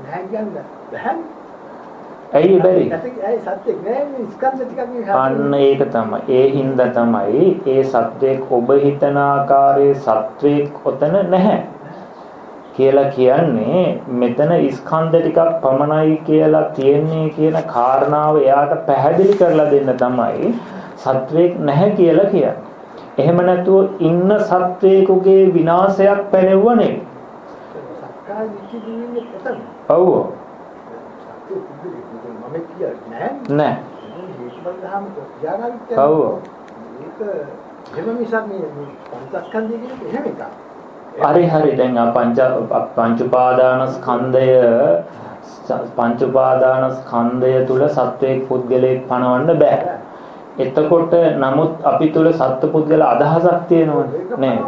නෑ කියන්න බැහැ. ඇයි බැරි? අන්න ඒක තමයි. ඒ හින්දා තමයි ඒ සත්වයක් ඔබ හිතන ආකාරයේ සත්වයක් ඔතන නැහැ. කියලා කියන්නේ මෙතන ස්කන්ධ ටිකක් පමණයි කියලා තියන්නේ කියන කාරණාව එයාට පැහැදිලි කරලා දෙන්න තමයි සත්වයක් නැහැ කියලා කියන්නේ. එහෙම නැතුව ඉන්න සත්වයකගේ විනාශයක් එතන. ඔව්. මම කියන්නේ නෑ. නෑ. ඔව්. හරි හරි දැන් පංච පංච උපාදාන ස්කන්ධය පංච උපාදාන ස්කන්ධය තුල සත්වයක් පුද්ගලයෙක් පණවන්න බෑ. එතකොට නමුත් අපි තුල සත්පුද්ගල අදහසක් තියෙනවනේ නේද?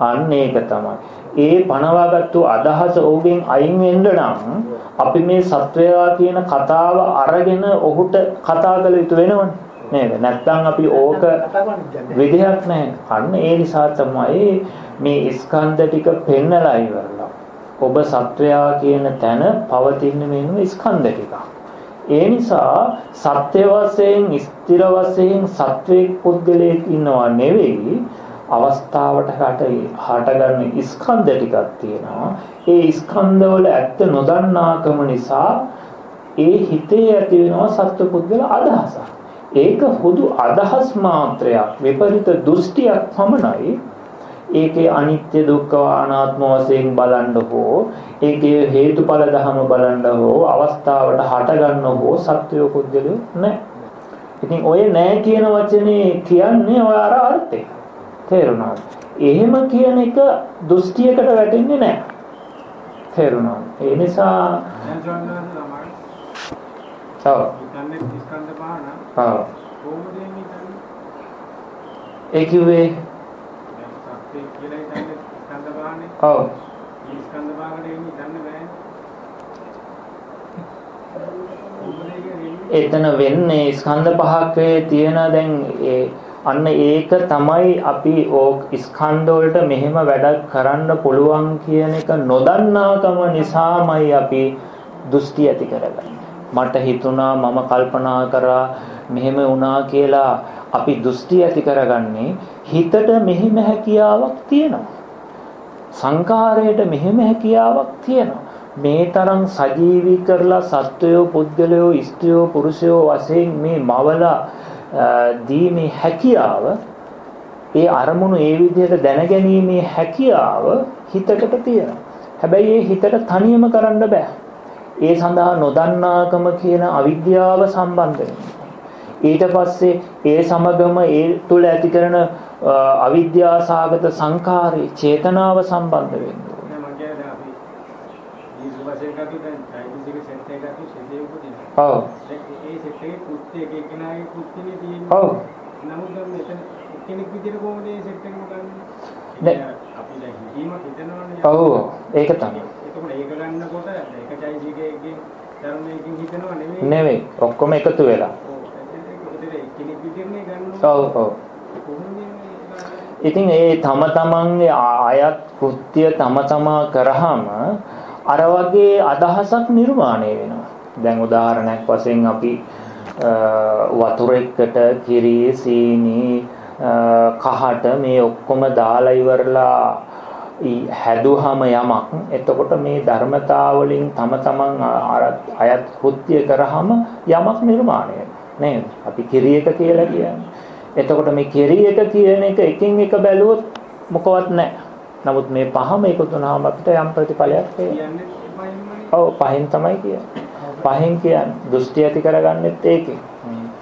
අන්න ඒක තමයි. ඒ පණවාගත්තු අදහස ඔහුගෙන් අයින් වෙන්න නම් අපි මේ සත්වයා කියන කතාව අරගෙන ඔහුට කතා කළ යුතු වෙනවනේ. නේද? නැත්නම් අපි ඕක විදිහක් නැහැ. අන්න ඒ නිසා තමයි මේ ස්කන්ධ ටික පෙන්නලා ඉවරලා. ඔබ සත්වයා කියන තැන පවතින මෙන්න ස්කන්ධ ටික. ඒ නිසා සත්‍ය වශයෙන් ස්ථිර වශයෙන් සත්වයක් පුද්ගලයෙක් ඉන්නවා නෙවෙයි අවස්ථාවට හටගන්න ස්කන්ධ ටිකක් තියෙනවා. ඒ ස්කන්ධවල ඇත්ත නොදන්නාකම නිසා ඒ හිතේ ඇති වෙනවා සත්පුද්ගල අදහසක්. ඒක හුදු අදහස් මාත්‍රයක් විපරිත දෘෂ්ටියක් පමණයි. ඒකේ අනිත්‍ය දුක්ඛ අනාත්ම වශයෙන් බලන්න හෝ ඒකේ හේතුඵල ධර්ම බලන්න හෝ අවස්ථාවට හටගන්න හෝ සත්‍යය පුද්ගලයෝ නැහැ. ඉතින් ඔය නැහැ කියන වචනේ කියන්නේ ඔය අර අර්ථය. තේරුණාද? එහෙම කියන එක දෘෂ්ටියකට වැටෙන්නේ නැහැ. තේරුණාද? ඒ නිසා? ඒ කිව්වේ. ඔව් ස්කන්ධ පහකට එන්නේ ඒක වෙන්නේ? එතන වෙන්නේ ස්කන්ධ පහකේ තියෙන දැන් ඒ අන්න ඒක තමයි අපි ඕක ස්කන්ධ වලට මෙහෙම වැඩ කරන්න පුළුවන් කියන එක නොදන්නාකම නිසාමයි අපි දෘෂ්ටි ඇති කරගන්නේ. මට හිතුණා මම කල්පනා කරා මෙහෙම වුණා කියලා අපි දෘෂ්ටි ඇති කරගන්නේ හිතට මෙහෙම හැකියාවක් තියෙනවා. සංකාරයට මෙහෙම හැකියාවක් තියෙනවා. මේ තරම් සජීවී කරලා සත්වයෝ පුද්ගලයෝ ස්ත්‍රියෝ පුරුෂයෝ වශයෙන් මේ මවලා දීමේ හැකියාව ඒ අරමුණු ඒ විදිහට දැනගැනීමේ හැකියාව හිතකට තියෙනවා. හැබැයි ඒ හිතට තනියම කරන්න බෑ. ඒ සඳහා නොදන්නාකම කියන අවිද්‍යාව සම්බන්ධ ඊට පස්සේ ඒ සමගම ඒ තුල ඇති කරන අවිද්‍යාසගත සංකාරේ චේතනාව සම්බන්ධ වෙනවා. දැන් ඔව්. නමුත් මෙතන එක්කෙනෙක් විදිහට කොහොමද මේ සෙට් එකම ගන්නේ? අපි දැන් හිතීමක් හිතනවනේ. ඔව්. ඒක තමයි. එතකොට ඒක ගන්නකොට ඒක චෛතසිකයෙන් ධර්මයකින් හිතනව නෙමෙයි. නෙවෙයි. ඔක්කොම එකතු වෙලා. ඔව්. ඔව් ඉතින් ඒ තම තමන්ගේ අයත් කෘත්‍ය තම තමා කරාම අර වගේ අදහසක් නිර්මාණය වෙනවා. දැන් උදාහරණයක් වශයෙන් අපි වතුර එකට කිරි සීනි කහට මේ ඔක්කොම දාලා ඉවරලා හැදුවහම යමක් එතකොට මේ ධර්මතාවලින් තම තමන් අයත් කෘත්‍ය කරාම යමක් නිර්මාණය නේද? අපි කිරි එක කියලා කියන්නේ. එතකොට මේ කෙරි එක කියන එක එකින් එක බැලුවොත් මොකවත් නැහැ. නමුත් මේ පහම එකතු වුණාම අපිට යම් ප්‍රතිඵලයක් එපයින්මනේ. ඔව් පහෙන් තමයි කියන්නේ. පහෙන් කියන්නේ දෘෂ්ටි ඇති කරගන්නෙත් ඒකෙන්.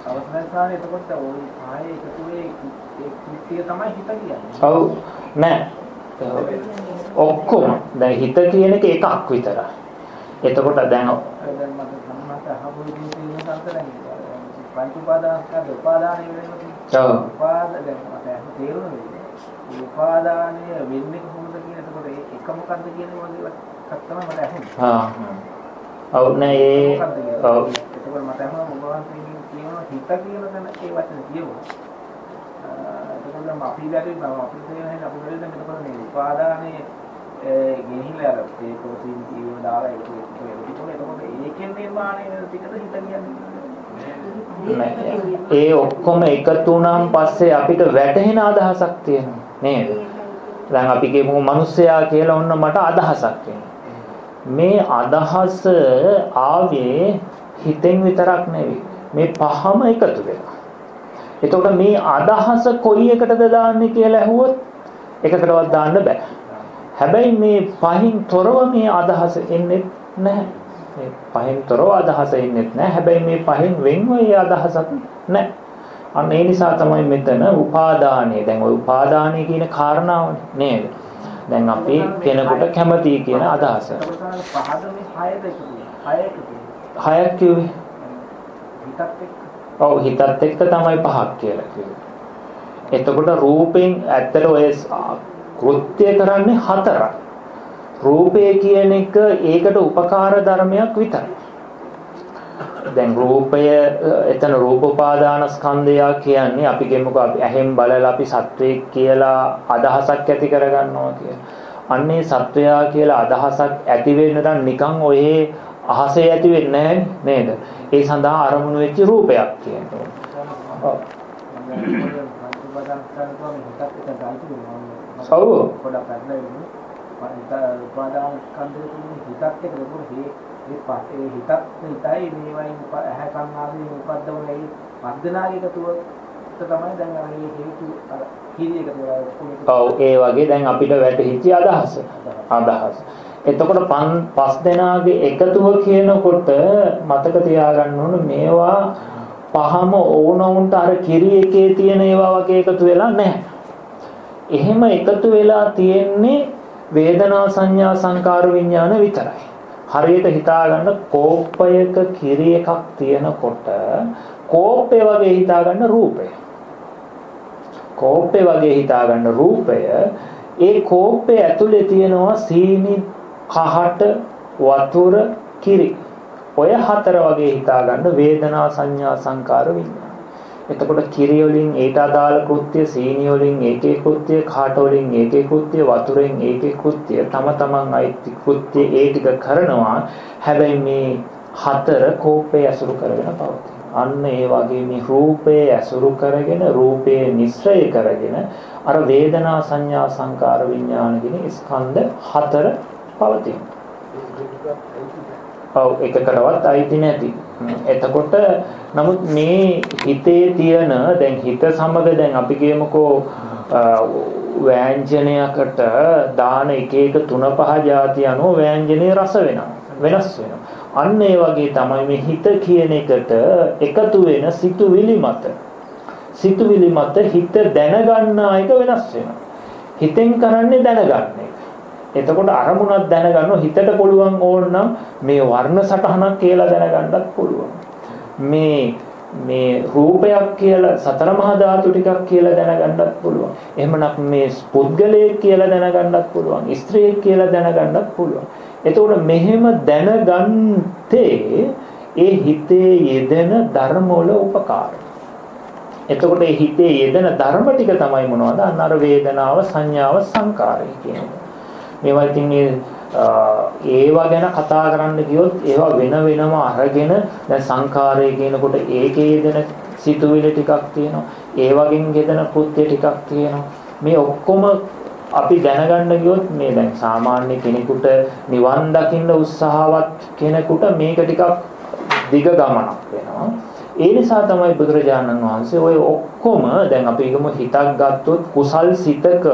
අවසන් ස්ථානේ එතකොට ওই ආයේ එකතු වෙයි ඒ කෘත්‍ය තමයි හිත කියන්නේ. ඔව් නෑ. ඔක්කොම දැන් හිත කියන එක එකක් විතරයි. එතකොට දැන් දැන් මට සම්මත අහපු ඉන්න සංතරන්නේ පංච උපාදානස්කන්ධ උපාදානය වෙනවා ඔව්. උපාද දැන් මට තේරුණා උපාදානය වෙන්නේ කොහොමද කියන එතකොට ඒ එක මොකද්ද කියන වගේ එකක් තමයි මට අහුනේ. හා ඔව් නෑ ඒ. ඔව් එතකොට මට ඔබ වහන්සේගෙන් කියනවා හිත කියන තැන ඒ වචනේ කියවුවා. එතකොට මම අපි දැරින් මම අපි තේරෙන්නේ අපි දැරින් එතකොට මේ උපාදානයේ ඒ ගෙහිලා අර ඒ ප්‍රෝටීන් කියව දාලා ඒක ඒක එතකොට ඒකෙන් නිර්මාණය වෙන ටිකද හිත කියන්නේ. ඒ ඔක්කොම එකතු වුණාන් පස්සේ අපිට වැටහෙන අදහසක් තියෙනවා නේද? දැන් අපි කියමු මිනිස්සයා කියලා ඔන්න මට අදහසක් මේ අදහස ආවේ හිතෙන් විතරක් නෙවෙයි. මේ පහම එකතු වෙනවා. එතකොට මේ අදහස කොයි එකටද දාන්නේ කියලා ඇහුවොත් එකකටවත් දාන්න බෑ. හැබැයි මේ පහින් තොරව මේ අදහස එන්නේ නැහැ. මේ පහෙන් තොරව අදහස එන්නේ නැහැ. හැබැයි මේ පහෙන් වෙන්ව ඒ අදහසක් නැහැ. අන්න ඒ නිසා තමයි මෙතන උපාදානය. දැන් ওই උපාදානය කියන කාරණාවනේ නේද? දැන් අපි කෙනෙකුට කැමති කියන අදහස. එතකොට පහද මේ හයද එකතු වෙනවා. හය එකතු වෙනවා. හයක් කිව්වේ. හිතත් එක්ක ඔව් හිතත් එක්ක තමයි පහක් කියලා කිව්වේ. එතකොට රූපෙන් ඇත්තට ඔය කෘත්‍ය කරන්නේ හතරක්. රූපය කියන එක ඒකට උපකාර ධර්මයක් විතරයි. දැන් රූපය එතන රූප උපාදානස්කන්ධය කියන්නේ අපි කියමුකෝ අපි ඇහෙන් බලලා අපි සත්වයක් කියලා අදහසක් ඇති කරගන්නවා කියලා. අන්නේ සත්වයා කියලා අදහසක් ඇති වෙන්න නම් නිකන් ඔය අහසේ ඇති වෙන්නේ නේද? ඒ සඳහා අරමුණු වෙච්ච රූපයක් කියනවා. ඔව්. ඔව්. පොඩක් පැහැදිලි වෙන්නේ. උපාදාන ස්කන්ධය තුලින් හිතක් එක්ක ලොකුට හේ ඒ පස්සේ හිතත් හිතයි මේවයින් ඇහැ කන් ආදී උපද්දවන ඒ වර්ධනාගේ එකතුව තමයි දැන් අර මේ හේතු අර කීරි එකතු වෙලා ඔව් ඒ වගේ දැන් අපිට වැටහිච්ච අදහස. අදහස. එතකොට පන් පස් දෙනාගේ එකතුව කියනකොට මතක තියාගන්න ඕන මේවා පහම ඕනවුන්ට අර කිරි එකේ තියෙන ඒවා වගේ එකතු වෙලා නැහැ. එහෙම එකතු වෙලා තියෙන්නේ වේදනා සංඥා සංකාර විඥාන විතරයි. හරියට හිතාගන්න කෝපයක කිරි එකක් තියෙනකොට කෝපය වගේ හිතාගන්න රූපය. කෝපය වගේ හිතාගන්න රූපය ඒ කෝපය ඇතුලේ තියෙනවා සීනි කහට වතුර කිරි. ඔය හතර වගේ හිතාගන්න වේදනා සංඥා සංකාර විඥාන. එතකොට කිරි වලින් ඒට අදාළ කෘත්‍ය, සීනි වලින් ඒකේ කෘත්‍ය, කාට වලින් ඒකේ කෘත්‍ය, වතුරෙන් ඒකේ කෘත්‍ය, තම තමන් අයිති කෘත්‍ය ඒ ටික කරනවා. හැබැයි මේ හතර කෝපය ඇසුරු කරගෙන පවතී. අන්න ඒ වගේ මේ රූපය ඇසුරු කරගෙන රූපේ නිස්සය කරගෙන අර වේදනා සංඥා සංකාර විඥාන කියන ස්කන්ධ හතර පවතින. ඔව් එකකටවත් අයිති නැති. එතකොට නමුත් මේ හිතේ තියෙන දැන් හිත සමග දැන් අපි කියමුකෝ ව්‍යංජනයකට දාන එක එක තුන පහ જાති අනුව ව්‍යංජනේ රස වෙනවා වෙනස් වෙනවා. අන්න ඒ වගේ තමයි මේ හිත කියන එකට එකතු වෙන සිතුවිලි මත. සිතුවිලි මත හිත දැනගන්නා එක වෙනස් වෙනවා. හිතෙන් කරන්නේ දැනගන්න එක එතකොට අරමුණක් දැනගන්න හිතට පුළුවන් ඕනනම් මේ වර්ණ සටහනක් කියලා දැනගන්නත් පුළුවන්. මේ මේ රූපයක් කියලා සතර මහා ධාතු ටිකක් කියලා දැනගන්නත් පුළුවන්. එහෙමනම් මේ පුද්ගලයෙක් කියලා දැනගන්නත් පුළුවන්. ස්ත්‍රියෙක් කියලා දැනගන්නත් පුළුවන්. එතකොට මෙහෙම දැනගන්තේ ඒ හිතේ යෙදෙන ධර්ම වල උපකාරය. එතකොට ඒ හිතේ යෙදෙන ධර්ම ටික තමයි මොනවද? අන්න අර වේදනාව, සංඥාව, සංකාරය කියන්නේ. මේවා ඉතින් මේ ඒවා ගැන කතා කරන්න ගියොත් ඒවා වෙන වෙනම අරගෙන දැන් සංඛාරය කියනකොට ඒකේ යෙදෙන සිතුවිලි ටිකක් තියෙනවා. ඒ වගේන් යෙදෙන කෘත්‍ය ටිකක් තියෙනවා. මේ ඔක්කොම අපි දැනගන්න ගියොත් මේ දැන් සාමාන්‍ය කෙනෙකුට නිවන් දකින්න උත්සාහවත් කෙනෙකුට මේක ටිකක් දිග ගමනක් වෙනවා. ඒ නිසා තමයි බුදුරජාණන් වහන්සේ ওই ඔක්කොම දැන් අපි හිතමු හිතක් ගත්තොත් කුසල් සිතක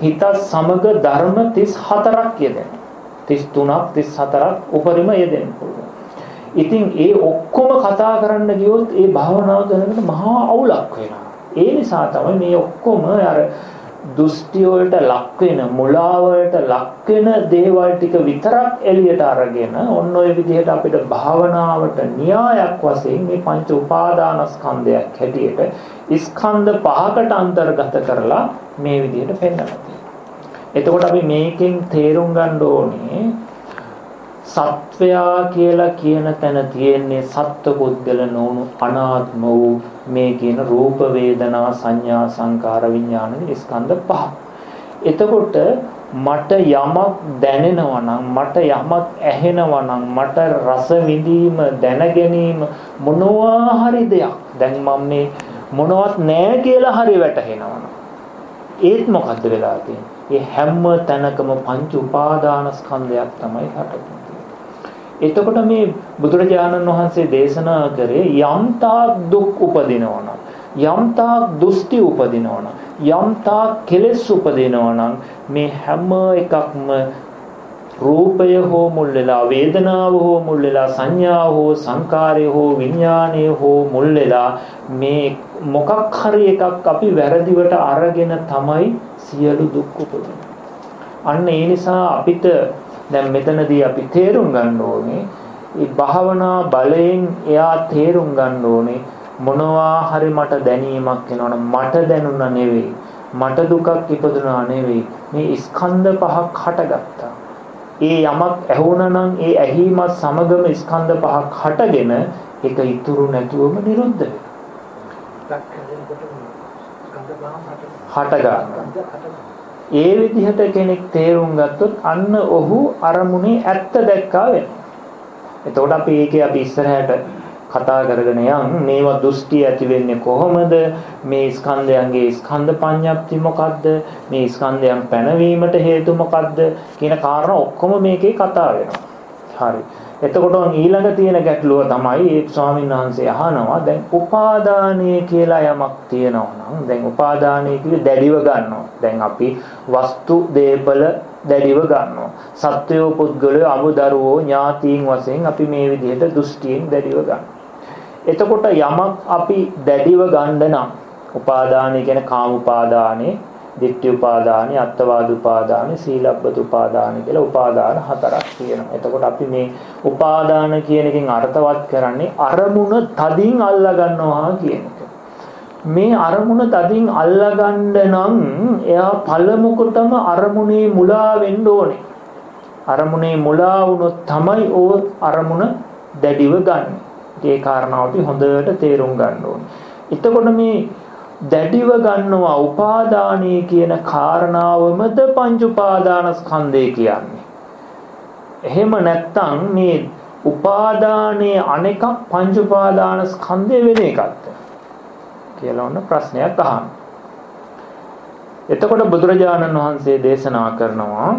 හිතත් සමග ධර්ම 34ක් යෙදෙන 33ක් 34ක් උපරිම යෙදෙන්න පුළුවන්. ඉතින් ඒ ඔක්කොම කතා කරන්න ගියොත් ඒ භාවනාව කරනකොට මහා අවුලක් වෙනවා. ඒ නිසා තමයි මේ ඔක්කොම අර දෘෂ්ටි වලට ලක් වෙන මුලා වලට ලක් වෙන දේවල් ටික විතරක් එළියට අරගෙන ඔන්න ඔය විදිහට අපිට භාවනාවට න්‍යායක් වශයෙන් මේ පංච උපාදානස්කන්ධයක් හැටියට ස්කන්ධ පහකට අන්තර්ගත කරලා මේ විදිහට පෙන්වනවා. එතකොට අපි මේකෙන් තේරුම් ගන්න ඕනේ සත්වයා කියලා කියන තැන තියෙන්නේ සත්ව පුද්ගල නොවුණු අනාත්ම වූ මේ කියන රූප වේදනා සංඥා සංකාර විඥාන ස්කන්ධ පහ. එතකොට මට යමක් දැනෙනවා නම් මට යමක් ඇහෙනවා නම් මට රස විඳීම දැන ගැනීම මොනවා හරි දෙයක් දැන් මම මේ මොනවත් නැහැ කියලා හරි වැටහෙනවා. ඒත් මොකද්ද වෙලා තියෙන්නේ? ඒ හැම තැනකම පංච උපාදානස්කන්ධයක් තමයි හටගන්නේ එතකොට මේ බුදුරජාණන් වහන්සේ දේශනා කරේ යම් තාක් දුක් උපදිනවනම් යම් තාක් දුස්ති උපදිනවනම් යම් තාක් කෙලෙස් උපදිනවනම් මේ හැම එකක්ම රූපය හෝ මුල් වෙලා වේදනාව හෝ මුල් වෙලා සංඥාව හෝ සංකාරය හෝ විඥානය හෝ මුල් වෙලා මේ මොකක් හරි එකක් අපි වැරදිවට අරගෙන තමයි සියලු දුක් උපදින්නේ. අන්න ඒ නිසා අපිට දැන් මෙතනදී අපි තේරුම් ගන්න ඕනේ මේ භාවනා බලයෙන් එයා තේරුම් ගන්න ඕනේ මොනවා හරි මට දැනීමක් එනවනම් මට දැනුණා නෙවෙයි මට දුකක් ඉපදුනා නෙවෙයි මේ ස්කන්ධ පහක් හටගත්තා ඒ යමක් ඇහුණා නම් ඒ ඇහිමත් සමගම ස්කන්ධ පහක් හටගෙන ඒක ඉතුරු නැතුවම නිරුද්ධ වෙනවා හට ගන්නවා ඒ විදිහට කෙනෙක් තේරුම් ගත්තොත් අන්න ඔහු අරමුණේ ඇත්ත දැක්කා වෙනවා. එතකොට අපි ඒකේ අපි ඉස්සරහට කතා කරගෙන යන් මේවා දෘෂ්ටි ඇති වෙන්නේ කොහොමද? මේ ස්කන්ධයන්ගේ ස්කන්ධ පඤ්ඤප්ති මොකද්ද? මේ ස්කන්ධයන් පැනවීමට හේතු මොකද්ද? කියන කාරණා ඔක්කොම මේකේ කතා වෙනවා. හරි. එතකොට ඊළඟ තියෙන ගැටලුව තමයි ඒ ස්වාමීන් වහන්සේ අහනවා දැන් උපාදානය කියලා යමක් තියෙනවා නම් දැන් උපාදානය කියන්නේ දැඩිව ගන්නවා. දැන් අපි වස්තු දේපල දැඩිව ගන්නවා. සත්වයෝ පුද්ගලයෝ අමුදරුවෝ ඥාතීන් වශයෙන් අපි මේ විදිහට දෘෂ්ටියෙන් දැඩිව ගන්නවා. එතකොට යමක් අපි දැඩිව ගන්න නම් උපාදානය කියන්නේ කාම උපාදානේ, ditthi උපාදානේ, අත්වාද උපාදානේ, සීලබ්බත උපාදානේ කියලා උපාදාන හතරක් තියෙනවා. එතකොට අපි මේ උපාදාන කියන එකෙන් අර්ථවත් කරන්නේ අරමුණ තදින් අල්ලා ගන්නවා කියන එක. මේ අරමුණ තදින් අල්ලගන්න නම් එයා පළමුකොටම අරමුණේ මුලා වෙන්න ඕනේ. අරමුණේ මුලා වුණොත් තමයි ඕ අරමුණ දැඩිව ගන්නේ. ඒ කාරණාව අපි හොඳට තේරුම් ගන්න ඕනේ. එතකොට මේ දැඩිව ගන්නවා උපාදානීය කියන කාරණාවමද පංච උපාදානස්කන්ධය කියන්නේ. එහෙම නැත්නම් මේ උපාදානයේ අනෙකක් පංච උපාදානස්කන්ධය වෙන එකක්ද කියලා ඔන්න ප්‍රශ්නයක් අහන්න. එතකොට බුදුරජාණන් වහන්සේ දේශනා කරනවා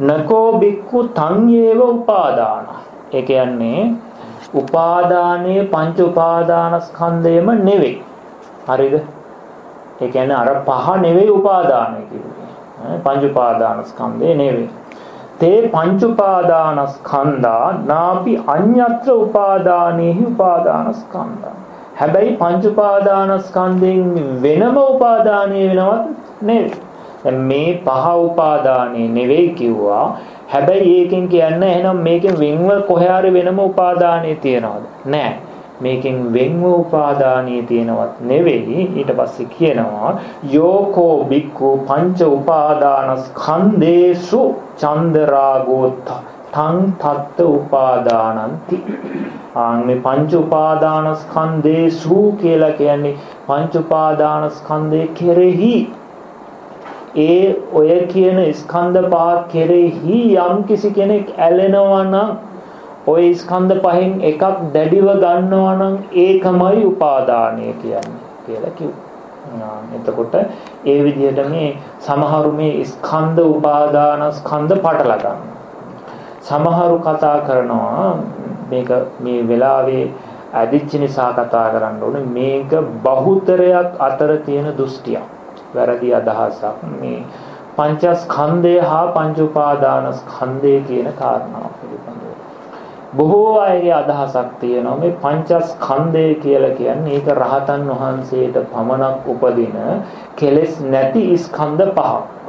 නකෝ බික්කු තං ඒව උපාදාන ඒ කියන්නේ උපාදානයේ පංච උපාදානස්කන්ධයම නෙවෙයි. හරිද? ඒ කියන්නේ අර පහ නෙවෙයි උපාදානය කියන්නේ. පංච උපාදානස්කන්ධය නෙවෙයි. තේ පංච උපාදානස්කන්ධා නාපි අඤ්ඤත්‍ර උපාදානේහි උපාදානස්කන්ධා. හැබැයි පංච උපාදානස්කන්ධයෙන් වෙනම උපාදානීය වෙනවත් නෙවෙයි. මේ පහ උපාදානේ නෙවෙයි කිව්වා හැබැයි ඒකෙන් කියන්නේ එහෙනම් මේකෙන් වෙන්ව කොහේ හරි වෙනම උපාදානිය තියනවද? නෑ. මේකෙන් වෙන්ව උපාදානිය තියනවත් නෙවෙයි ඊට පස්සේ කියනවා යෝකෝ බික්කු පංච උපාදානස්කන්ධේසු චන්දරාගෝත්ත තං තත්ත උපාදානಂತಿ ආන් මේ පංච උපාදානස්කන්ධේසු කියලා කියන්නේ පංච උපාදානස්කන්ධේ කෙරෙහි ඒ ඔය කියන ස්කන්ධ පහ කෙරෙහි යම් කිසි කෙනෙක් ඇලෙනවා නම් ওই ස්කන්ධ පහෙන් එකක් දැඩිව ගන්නවා නම් ඒකමයි උපාදානය කියන්නේ කියලා කිව්වා. එතකොට ඒ විදිහට මේ සමහරු මේ ස්කන්ධ උපාදාන ස්කන්ධ පටල ගන්නවා. සමහරු කතා කරනවා මේක මේ වෙලාවේ ඇදිච්ච නිසා කතා කරන්න ඕනේ මේක බහුතරයක් අතර තියෙන දෘෂ්ටියක්. වැරදි අදහසක් මේ පංචස්කන්ධය හා පංච උපාදානස්කන්ධය කියන කාරණාව පිළිබඳව. බොහෝ අයගේ අදහසක් තියෙනවා මේ පංචස්කන්ධය කියලා කියන්නේ ඒක රහතන් වහන්සේට පමණක් උපදින කෙලෙස් නැති ස්කන්ධ පහක්.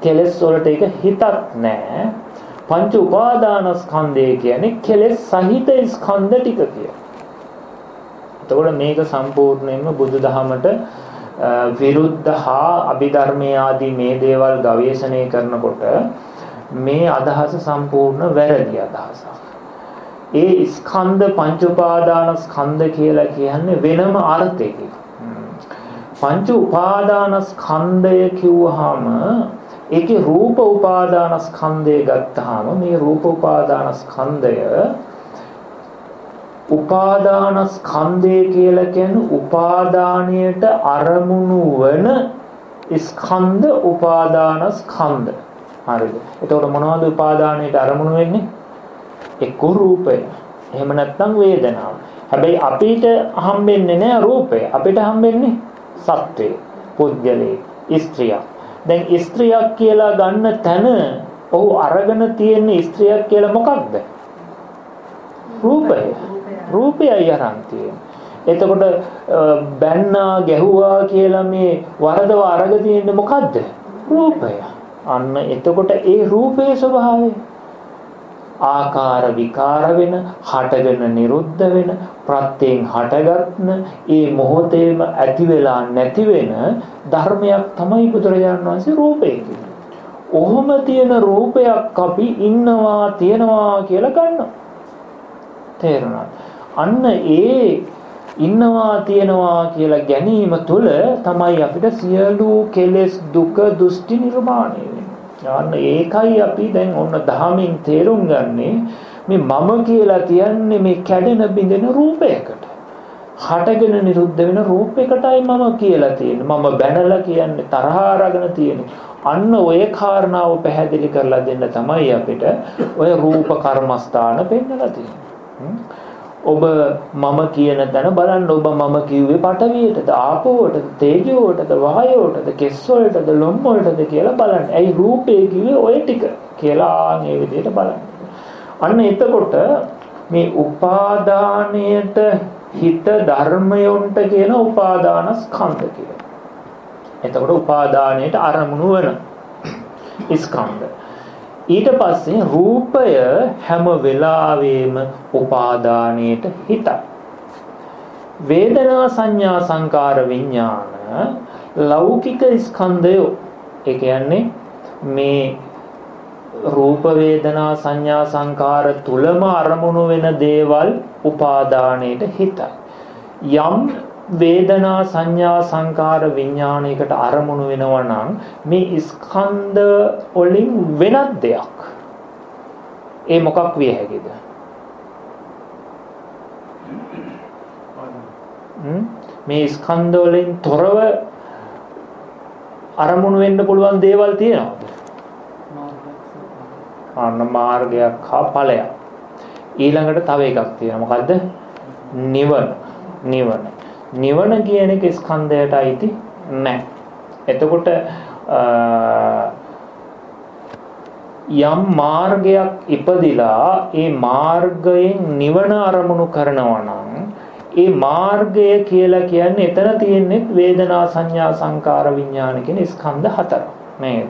කෙලෙස් වලට ඒක හිතක් නැහැ පංච උපාදානස්කන්ධය කියන්නේ කෙලෙස් සහිත ස්කන්ධ ටික කියලා. එතකොට මේක සම්පූර්ණයෙන්ම බුදුදහමට විරුද්ධ හා අභිධර්මයේ ආදී මේ දේවල් ගවේෂණය කරනකොට මේ අදහස සම්පූර්ණ වැරදි අදහසක්. ඒ ස්කන්ධ පංච උපාදාන ස්කන්ධ කියලා කියන්නේ වෙනම අර්ථයකින්. පංච උපාදාන ස්කන්ධය කිව්වහම ඒකේ රූප උපාදාන ස්කන්ධය ගත්තාම මේ රූප උපාදාන ස්කන්ධය උපාදානස්කන්ධය කියලා කියන්නේ උපාදානයට අරමුණු වන ස්කන්ධ උපාදානස්කන්ධ. හරිද? එතකොට මොනවද උපාදානයට අරමුණු වෙන්නේ? එක්ක රූපය. එහෙම නැත්නම් වේදනාව. හැබැයි අපිට හම්බෙන්නේ නෑ රූපය. අපිට හම්බෙන්නේ සත්වය, පුද්ගලයේ, ස්ත්‍රියක්. දැන් ස්ත්‍රියක් කියලා ගන්න තැන ඔහු අරගෙන තියෙන ස්ත්‍රියක් කියලා මොකක්ද? රූපය. රූපයයි අරන් එතකොට බැන්නා ගැහුවා කියලා මේ වරදව අරග තියෙන්නේ මොකද්ද? රූපය. අන්න එතකොට ඒ රූපයේ ස්වභාවය ආකාර විකාර වෙන, හටගෙන නිරුද්ධ වෙන, ප්‍රත්‍යයෙන් හටගත්න, ඒ මොහොතේම ඇති වෙලා නැති වෙන ධර්මයක් තමයි බුදුරජාණන් වහන්සේ රූපය කියන්නේ. ඔහොම තියෙන රූපයක් අපි ඉන්නවා තියනවා කියලා ගන්නවා. තේරුණාද? අන්න ඒ ඉන්නවා තියනවා කියලා ගැනීම තුළ තමයි අපිට සියලු කෙලෙස් දුක දෘෂ්ටි නිර්මාණය වෙන්නේ. යන්න ඒකයි අපි දැන් ඔන්න දහමින් තේරුම් ගන්නේ මේ මම කියලා කියන්නේ මේ කැඩෙන බිඳෙන රූපයකට. හටගෙන නිරුද්ධ වෙන රූපයකටයි මම කියලා තියෙන්නේ. මම බැනලා කියන්නේ තරහ අරගෙන තියෙන්නේ. අන්න ඔය කාරණාව පැහැදිලි කරලා දෙන්න තමයි අපිට ඔය රූප කර්මස්ථාන පෙන්නලා තියෙන්නේ. ඔබ මම කියන තැන බලන්න ඔබ මම කිව්වේ පටවියටද ආපෝවටද තේජෝවටද වායෝවටද කෙස් වලටද ලොම් වලටද කියලා බලන්න. ඇයි රූපේ කිව්වේ ඔය ටික කියලා මේ විදිහට බලන්න. අන්න එතකොට මේ උපාදානයට හිත ධර්මයොන්ට කියන උපාදානස්කන්ධ කියලා. එතකොට උපාදානයට අරමුණු වෙන ස්කන්ධ. ඊට පස්සේ රූපය හැම වෙලාවෙම උපාදානයට හිතයි. වේදනා සංඥා සංකාර විඥාන ලෞකික ස්කන්ධයෝ ඒ කියන්නේ මේ රූප වේදනා සංඥා සංකාර තුලම අරමුණු වෙන දේවල් උපාදානයට හිතයි. යම් වේදනා සංඥා සංකාර විඥානයකට අරමුණු වෙනවා නම් මේ ස්කන්ධ වලින් වෙනත් දෙයක්. ඒ මොකක් විය හැකිද? මේ ස්කන්ධ වලින් තොරව අරමුණු වෙන්න පුළුවන් දේවල් තියෙනවද? අන්න මාර්ගයක් හා ඵලයක්. ඊළඟට තව එකක් තියෙනවා. මොකද්ද? නිවන. නිවන. නිවන කියන එක ස්කන්ධයට අයිති නැහැ. එතකොට යම් මාර්ගයක් ඉපදිලා ඒ මාර්ගයෙන් නිවන අරමුණු කරනවා නම් ඒ මාර්ගය කියලා කියන්නේ එතන තියෙන්නේ වේදනා සංඥා සංකාර විඥාන කියන ස්කන්ධ හතර නේද?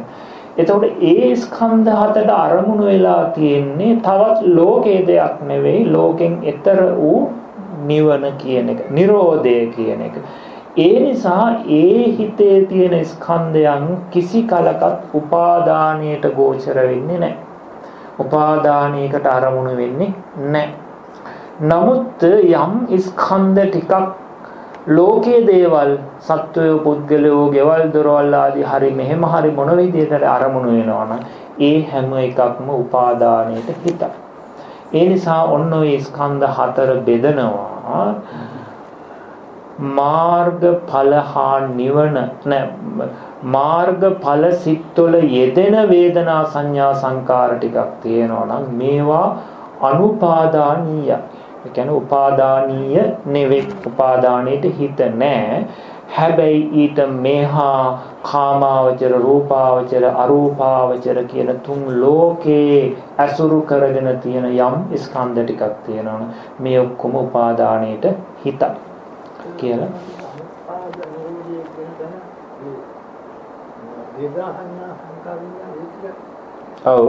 එතකොට ඒ ස්කන්ධ හතට අරමුණු වෙලා තියෙන්නේ තවත් ලෝකයේ දෙයක් නෙවෙයි ලෝකෙන් එතර වූ නිවන කියන එක, Nirodha කියන එක. ඒ නිසා ඒ හිතේ තියෙන ස්කන්ධයන් කිසි කලකත් උපාදානයට ගෝචර වෙන්නේ නැහැ. උපාදානයකට අරමුණු වෙන්නේ නැහැ. නමුත් යම් ස්කන්ධ ටිකක් ලෝකයේ දේවල් සත්වය පුද්ගලයෝ ගෙවල් දොරවල් ආදී හරි මෙහෙම හරි මොන විදිහකට අරමුණු වෙනවනම් ඒ හැම එකක්ම උපාදානයට හිතයි. ඒ නිසා ඔන්න ඔය ස්කන්ධ හතර බෙදනවා මාර්ගඵල හා නිවන නෑ මාර්ගඵල සිත්වල යෙදෙන වේදනා සංඥා සංකාර ටිකක් තියෙනවා නම් මේවා අනුපාදානීය. ඒ කියන්නේ උපාදානීය නෙවෙයි. උපාදානයේට හිත නෑ. හැබැයි ඊට මෙහා කාමාවචර රූපාවචර අරූපාවචර කියන තුන් ලෝකේ ඇසුරු කරගෙන තියෙන යම් ස්කන්ධ ටිකක් තියෙනවනේ මේ ඔක්කොම උපාදානයේට හිත කියලා ඔව්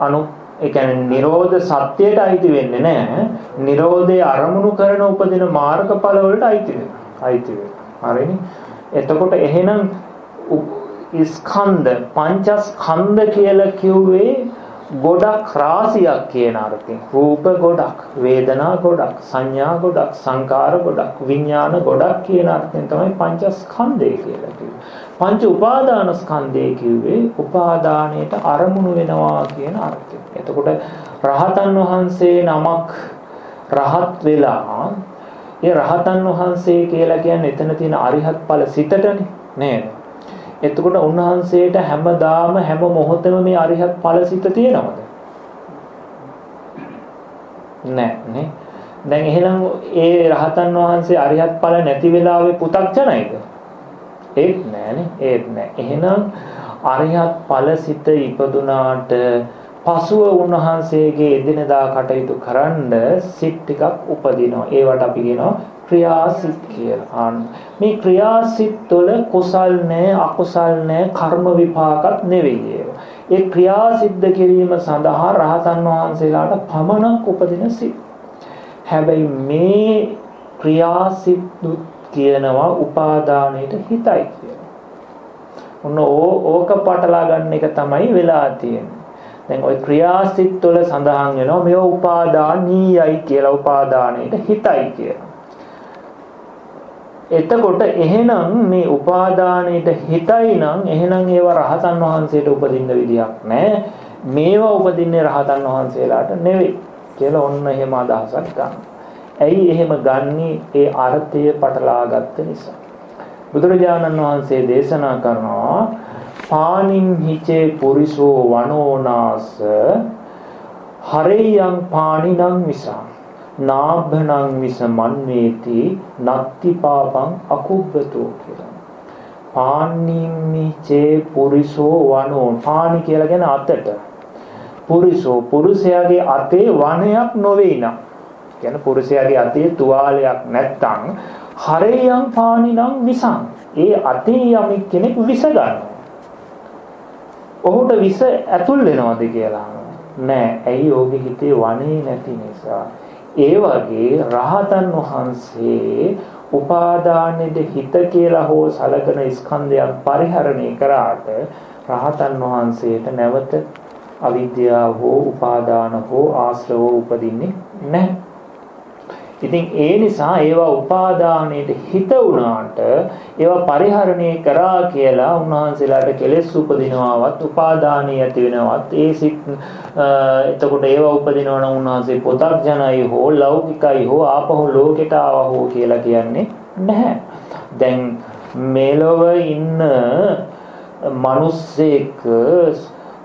අනු ඒ කියන්නේ Nirodha සත්‍යයට අයිති වෙන්නේ නැහැ. Nirodhe අරමුණු කරන උපදින මාර්ගඵල වලට අයිති වෙනවා. අයිති වෙනවා. හරිනේ? එතකොට එහෙනම් ස්කන්ධ පංචස්කන්ධ කියලා කිව්වේ ගොඩක් රාශියක් කියන අර්ථයෙන් රූප ගොඩක් වේදනා ගොඩක් සංඥා ගොඩක් සංකාර ගොඩක් විඥාන ගොඩක් කියන අර්ථයෙන් තමයි පංචස්කන්ධය කියලා කිව්වේ. පංච උපාදාන ස්කන්ධය කිව්වේ උපාදානයට අරමුණු වෙනවා කියන අර්ථයෙන්. එතකොට රහතන් වහන්සේ නමක් රහත් වෙලා ඒ රහතන් වහන්සේ කියලා කියන්නේ එතන තියෙන අරිහත් ඵල සිතටනේ නේද? එතකොට උන්වහන්සේට හැමදාම හැම මොහොතෙම මේ අරිහත් ඵල සිත තියෙනවද? නෑ නේ. දැන් එහෙනම් ඒ රහතන් වහන්සේ අරිහත් ඵල නැති වෙලාවේ පු탁ජනයිද? ඒත් නෑනේ. ඒත් නෑ. එහෙනම් අරිහත් ඵල සිත ඉපදුනාට පසුව උන්වහන්සේගේ එදිනදා කටයුතු කරන්න සිත් ටිකක් උපදිනවා. ඒවට අපි කියනවා ක්‍රියාසිත කියලා. මේ ක්‍රියාසිත වල කුසල් නැහැ, අකුසල් නැහැ, කර්ම විපාකත් නෙවෙයි ඒවා. ඒ ක්‍රියා සිද්ධ කිරීම සඳහා රහතන් වහන්සේලාට පමණක් උපදින සිත්. හැබැයි මේ ක්‍රියාසිත කියනවා උපාදානයට හිතයි කියලා. ඔන්න ඕක පටලා ගන්න එක තමයි වෙලා තියෙන්නේ. දැන් ওই ක්‍රියාසිට වල සඳහන් වෙනවා මේව උපාදානීයයි කියලා උපාදානයේට හිතයි කියලා. එතකොට එහෙනම් මේ උපාදානයේට හිතයි නම් එහෙනම් ඒව රහතන් වහන්සේට උපදින්න විදියක් නැහැ. මේවා උපදින්නේ රහතන් වහන්සේලාට නෙවෙයි කියලා ඔන්න එහෙම අදහසක් ගන්න. ඇයි එහෙම ගන්නේ? ඒ අර්ථය පටලාගත්ත නිසා. බුදුරජාණන් වහන්සේ දේශනා කරනවා පානින් හිචේ පුරිසෝ වනෝනාස හරේයන් පානිනං විසා නාභනං විස මන්වේති නත්ති පාපං අකුබ්බතෝ කියලා. පානිම්මි චේ පුරිසෝ වනෝ පානි කියලා කියන අතට. පුරිසෝ පුරුෂයාගේ අතේ වනයක් නොවේ නම්. කියන්නේ පුරුෂයාගේ අතේ තුවාලයක් නැත්තම් හරේයන් පානිනම් විසං. ඒ අතේ යමෙක් කෙනෙක් විස ගන්නවා. ඔහුට විස ඇතුල් වෙනවද කියලා නෑ. ඇයි ඔහුගේ හිතේ වනේ නැති නිසා. ඒ වගේ රහතන් වහන්සේ උපාදානෙද හිත කියලා හෝ සලකන ස්කන්ධයන් පරිහරණය කරාට රහතන් වහන්සේට නැවත අවිද්‍යාව හෝ උපාදාන හෝ ආශ්‍රව උපදින්නේ නැහැ. ඉතින් ඒ නිසා ඒවා උපාදානයේට හිත වුණාට ඒවා පරිහරණය කරා කියලා උන්වහන්සේලාට කෙලෙස් උපදිනවවත් උපාදානිය ඇති වෙනවත් ඒ සිත් එතකොට ඒවා උපදිනවා නම් උන්වහන්සේ පොතක් ජනයි හෝ ලෞකිකයි හෝ ආපහු ලෝකෙට ආවා හෝ කියලා කියන්නේ නැහැ. දැන් මෙලොව ඉන්න මිනිස්සෙක්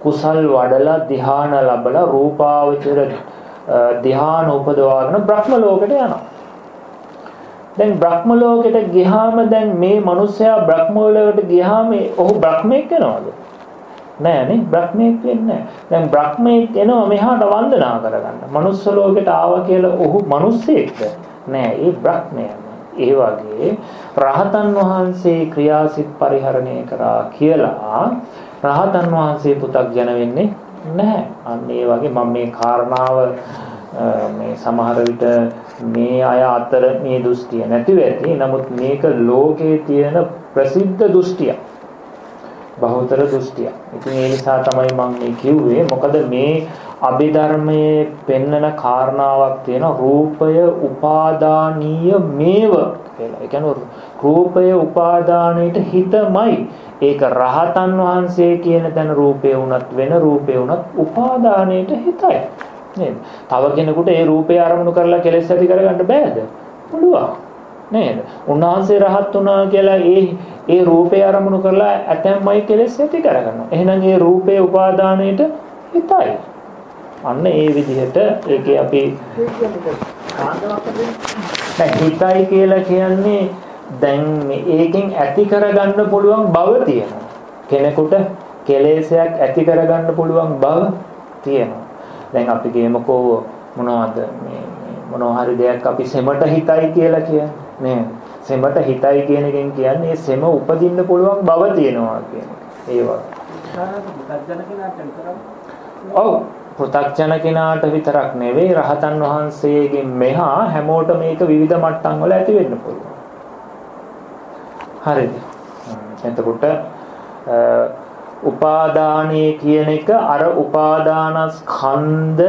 කුසල් වඩලා ධ්‍යාන ලැබලා රූපාවචර ධ්‍යාන උපදවාගෙන බ්‍රහ්ම ලෝකෙට යනවා. දැන් බ්‍රහ්ම ලෝකෙට ගියාම දැන් මේ මිනිස්සයා බ්‍රහ්ම ලෝකෙට ගියාම ඔහු බ්‍රහ්මෙක් වෙනවද? නෑ නේ බ්‍රහ්මෙක් වෙන්නේ නෑ. දැන් බ්‍රහ්මෙක් එනවා මෙහාට වන්දනා කරගන්න. මනුස්ස ලෝකෙට ආවා කියලා ඔහු මිනිස්සෙක්ද? නෑ ඒ බ්‍රහ්මයා. ඒ වගේ රහතන් වහන්සේ ක්‍රියාසිට පරිහරණය කරා කියලා රහතන් වහන්සේ පුතක් ජන වෙන්නේ නැහැ. අන්න ඒ වගේ මම මේ කාරණාව මේ සමහර විට මේ අය අතර මේ දෘෂ්ටිය නැතිව ඇති. නමුත් මේක ලෝකේ තියෙන ප්‍රසිද්ධ දෘෂ්ටියක්. බහුතර දෘෂ්ටියක්. ඉතින් ඒ නිසා තමයි මම මේ කිව්වේ. මොකද මේ අභිධර්මයේ පෙන්නන කාරණාවක් තියෙන රූපය උපාදානීය මේව කියලා. ඒ කියන්නේ රූපය උපාදානයට හිතමයි ඒක රහතන් වහන්සේ කියන තැන රූපේ වුණත් වෙන රූපේ වුණත් උපාදානයට හිතයි. නේද? තව කෙනෙකුට ඒ රූපේ අරමුණු කරලා කෙලෙස් ඇති කරගන්න බෑද? පුළුවන්. නේද? උන්වහන්සේ රහත් වුණා කියලා ඒ ඒ රූපේ අරමුණු කරලා ඇතැම්මයි කෙලෙස් ඇති කරගන්නවා. එහෙනම් ඒ රූපේ උපාදානයට හිතයි. අන්න ඒ විදිහට ඒකේ අපි හිතයි කියලා කියන්නේ දැන් ඒකෙන් ඇති කරගන්න පුළුවන් බව තියෙනවා. කෙනෙකුට කෙලෙසයක් ඇති කරගන්න පුළුවන් බව තියෙනවා. දැන් අපි කියමුකෝ මොනවද මේ මොනවා හරි දෙයක් අපි සෙමට හිතයි කියලා කියන්නේ නේ. සෙමට හිතයි කියන එකෙන් කියන්නේ සෙම උපදින්න පුළුවන් බව තියෙනවා කියන එක. ඒ ඔව් පෘථග්ජන කෙනාට විතරක් නෙවෙයි රහතන් වහන්සේගෙන් මෙහා හැමෝටම මේක විවිධ මට්ටම් වල ඇති වෙන්න පුළුවන්. හරිද? එතකොට උපාදානයේ කියන එක අර උපාදානස්කන්ධ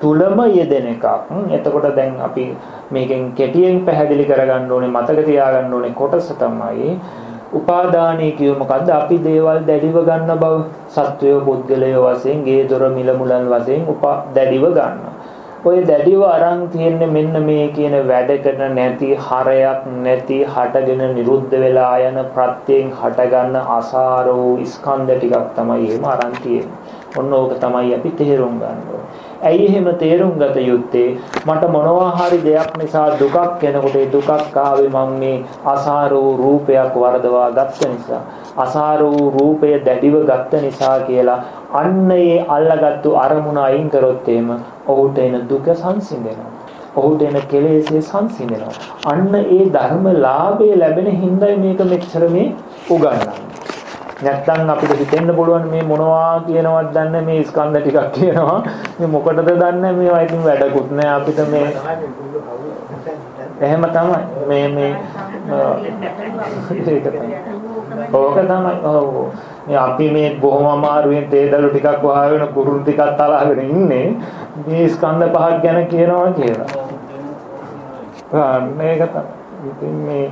තුලම යෙදෙන එකක්. එතකොට දැන් අපි මේකෙන් කෙටියෙන් පැහැදිලි කරගන්න ඕනේ මතක තියාගන්න ඕනේ කොටස තමයි උපාදානයේ කිය මොකද්ද අපි දේවල් දැඩිව ගන්න බව සත්වය පුද්ගලය වශයෙන් ගේ දොර මිල මුලන් වශයෙන් උපා දැඩිව ගන්නවා ඔය දැඩිව අරන් තියෙන්නේ මෙන්න මේ කියන වැඩකට නැති හරයක් නැති හටගෙන නිරුද්ධ වෙලා යන ප්‍රත්‍යයෙන් හටගන්න අසාර වූ ස්කන්ධ ටිකක් තමයි එහෙම අරන් තියෙන්නේ. ඔන්න ඕක තමයි අපි තේරුම් ගන්න ඇයි එහෙම තේරුම් ගත යුත්තේ? මට මොනවා හරි දෙයක් නිසා දුකක් එනකොට ඒ දුකක් ආවේ මම මේ අසාර වූ රූපයක් වර්ධවා ගත්ත නිසා. අසාර වූ රූපය දැඩිව ගත්ත නිසා කියලා අන්න ඒ අල්ලගත්තු අරමුණ අයින් කරොත් එහෙම ඔහුට එන දුක සංසිඳෙනවා. ඔහුට එන කෙලෙසේ සංසිඳෙනවා. අන්න ඒ ධර්ම ලාභය ලැබෙන හින්දායි මේක මෙච්චර මේ උගන්වන්නේ. නැත්තම් අපිට හිතෙන්න පුළුවන් මේ මොනවා කියනවත් දන්නේ මේ ස්කන්ධ ටිකක් කියනවා. මේ මොකටද දන්නේ මේවා ඉතින් වැඩකුත් නෑ අපිට මේ එහෙම තමයි මේ මේ ඒක තමයි ඕක තමයි ඔව් මේ අපි මේ බොහොම අමාරුවෙන් තේදලු ටිකක් වහගෙන කුරුළු ටිකක් තලාගෙන ඉන්නේ මේ ස්කන්ධ පහක් ගැන කියනවා කියලා. මේක ඉතින් මේ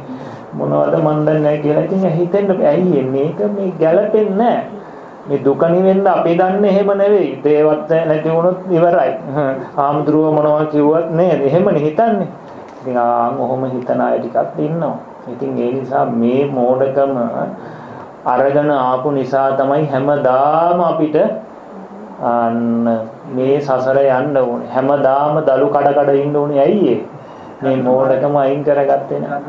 මොනවද මන් දන්නේ නැහැ කියලා ඉතින් හිතෙන්න ඇයි මේක මේ ගැළපෙන්නේ නැහැ. මේ දුක නිවෙන්න අපි දන්නේ එහෙම නෙවෙයි. දේවත් නැති වුණොත් ඉවරයි. ආම්ද්රුව මොනවා කිව්වත් නේද? එහෙමනේ හිතන්නේ. ඉතින් ආන් ඔහොම හිතන අය ටිකක් ඉන්නවා. ඉතින් ඒ නිසා මේ මෝඩකම අරගෙන ආපු නිසා තමයි හැමදාම අපිට අන්න මේ සසර යන්න ඕනේ. හැමදාම දලු කඩ කඩ ඉන්න ඕනේ ඇයි මේ මෝඩකම අයින් කරගත්තේ නැහැ.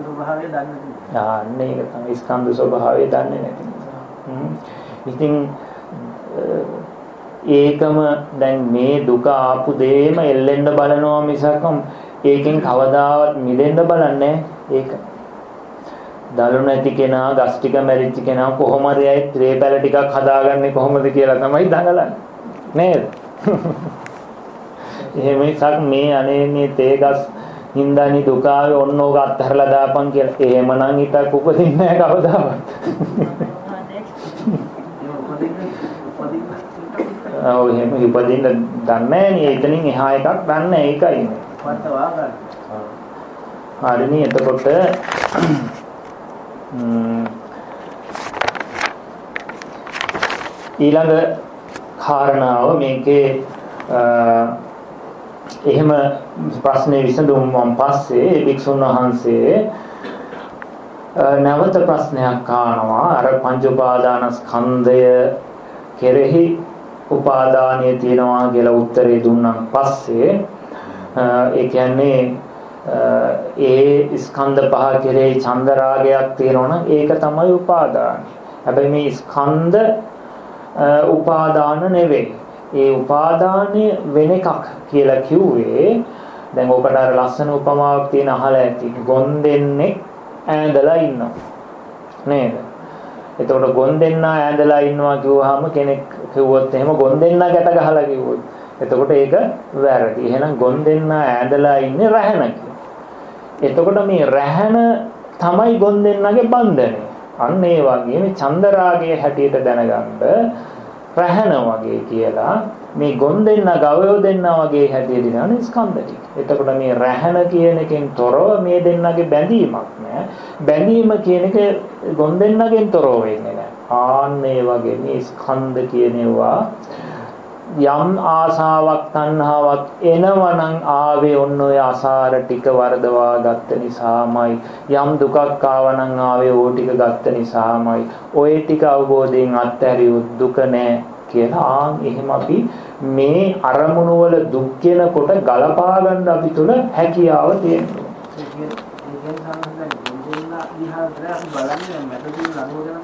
ආන්න ඒක තමයි ස්කන්ධ ස්වභාවය දන්නේ නැති නිසා. ඉතින් ඒකම දැන් මේ දුක ආපු දෙයම එල්ලෙන්න බලනවා මිසක් ඒකෙන් කවදාවත් මිදෙන්න බලන්නේ ඒක. දලු නැති කෙනා, ගස් ටික මැරිච්ච කෙනා කොහොම හරි අය ත්‍රේ පැල ටිකක් හදාගන්නේ කොහොමද කියලා තමයි දඟලන්නේ. නේද? එහෙම එකක් මේ අනේ මේ තේ ගස් හින්දානි දුක ආවේ ඔන්න ඕක අත්හැරලා දාපන් කියලා. එහෙමනම් හිතක් උපදින්නේ නැහැ කවදාවත්. ඔව් එහෙම උපදින්න දන්නේ නැහැ එතනින් එහා එකක් දන්නේ ඒකයි. හරිනේ එතකොට ඊළඟ කාරණාව මේකේ එහෙම ප්‍රශ්නේ විසඳුම් පස්සේ භික්ෂුන් වහන්සේ නැවත ප්‍රශ්නයක් අහනවා. අර පංච උපාදානස්කන්ධය කෙරෙහි උපාදානිය තියනවා කියලා උත්තරේ දුන්නාන් පස්සේ ඒ කියන්නේ ඒ ස්කන්ධ පහ කෙරෙහි චන්දරාගයක් තියෙනවනම් ඒක තමයි උපාදානයි. හැබැයි මේ ස්කන්ධ උපාදාන නෙවෙයි. ඒ උපාදානය වෙන එකක් කියලා කිව්වේ දැන් ඔකට අර ලස්සන උපමාවක් තියෙන අහලා ඇති. ගොන් දෙන්නේ ඈඳලා ඉන්නවා. නේද? එතකොට ගොන් දෙන්නා ඈඳලා ඉන්නවා කිව්වහම කෙනෙක් කිව්වොත් එහෙම ගොන් දෙන්නා ගැට ගහලා කිව්වොත් එතකොට ඒක වැරදි. එහෙනම් ගොන් දෙන්නා ඈඳලා ඉන්නේ රැහන එතකොට මේ රැහන තමයි ගොන් දෙන්නගේ බන්ධනය. අන්න ඒ වගේ මේ චන්දරාගයේ හැටියට දැනගන්න රැහන වගේ කියලා මේ ගොන් දෙන්න ගවයෝ දෙන්න වගේ හැටියට දිනන ස්කන්ධ ටික. එතකොට මේ රැහන කියන එකෙන් තොරව මේ දෙන්නගේ බැඳීමක් නෑ. බැඳීම කියන එක ගොන් දෙන්නගෙන් තොරව වෙන්නේ නෑ. ආන්න ඒ වගේ මේ ස්කන්ධ කියනවා යම් ආසාවක් තණ්හාවක් එනවනම් ආවේ ඔන්න ඔය අසාර ටික වර්ධවා ගත්ත නිසාමයි. යම් දුකක් ආවනම් ආවේ ඕ ටික ගත්ත නිසාමයි. ඔය ටික අවබෝධයෙන් අත්හැරියොත් දුක නෑ කියලා. ආන් එහෙම අපි මේ අරමුණු වල දුක් කියනකොට ගලපා ගන්න අපි තුල හැකියාව තියෙනවා.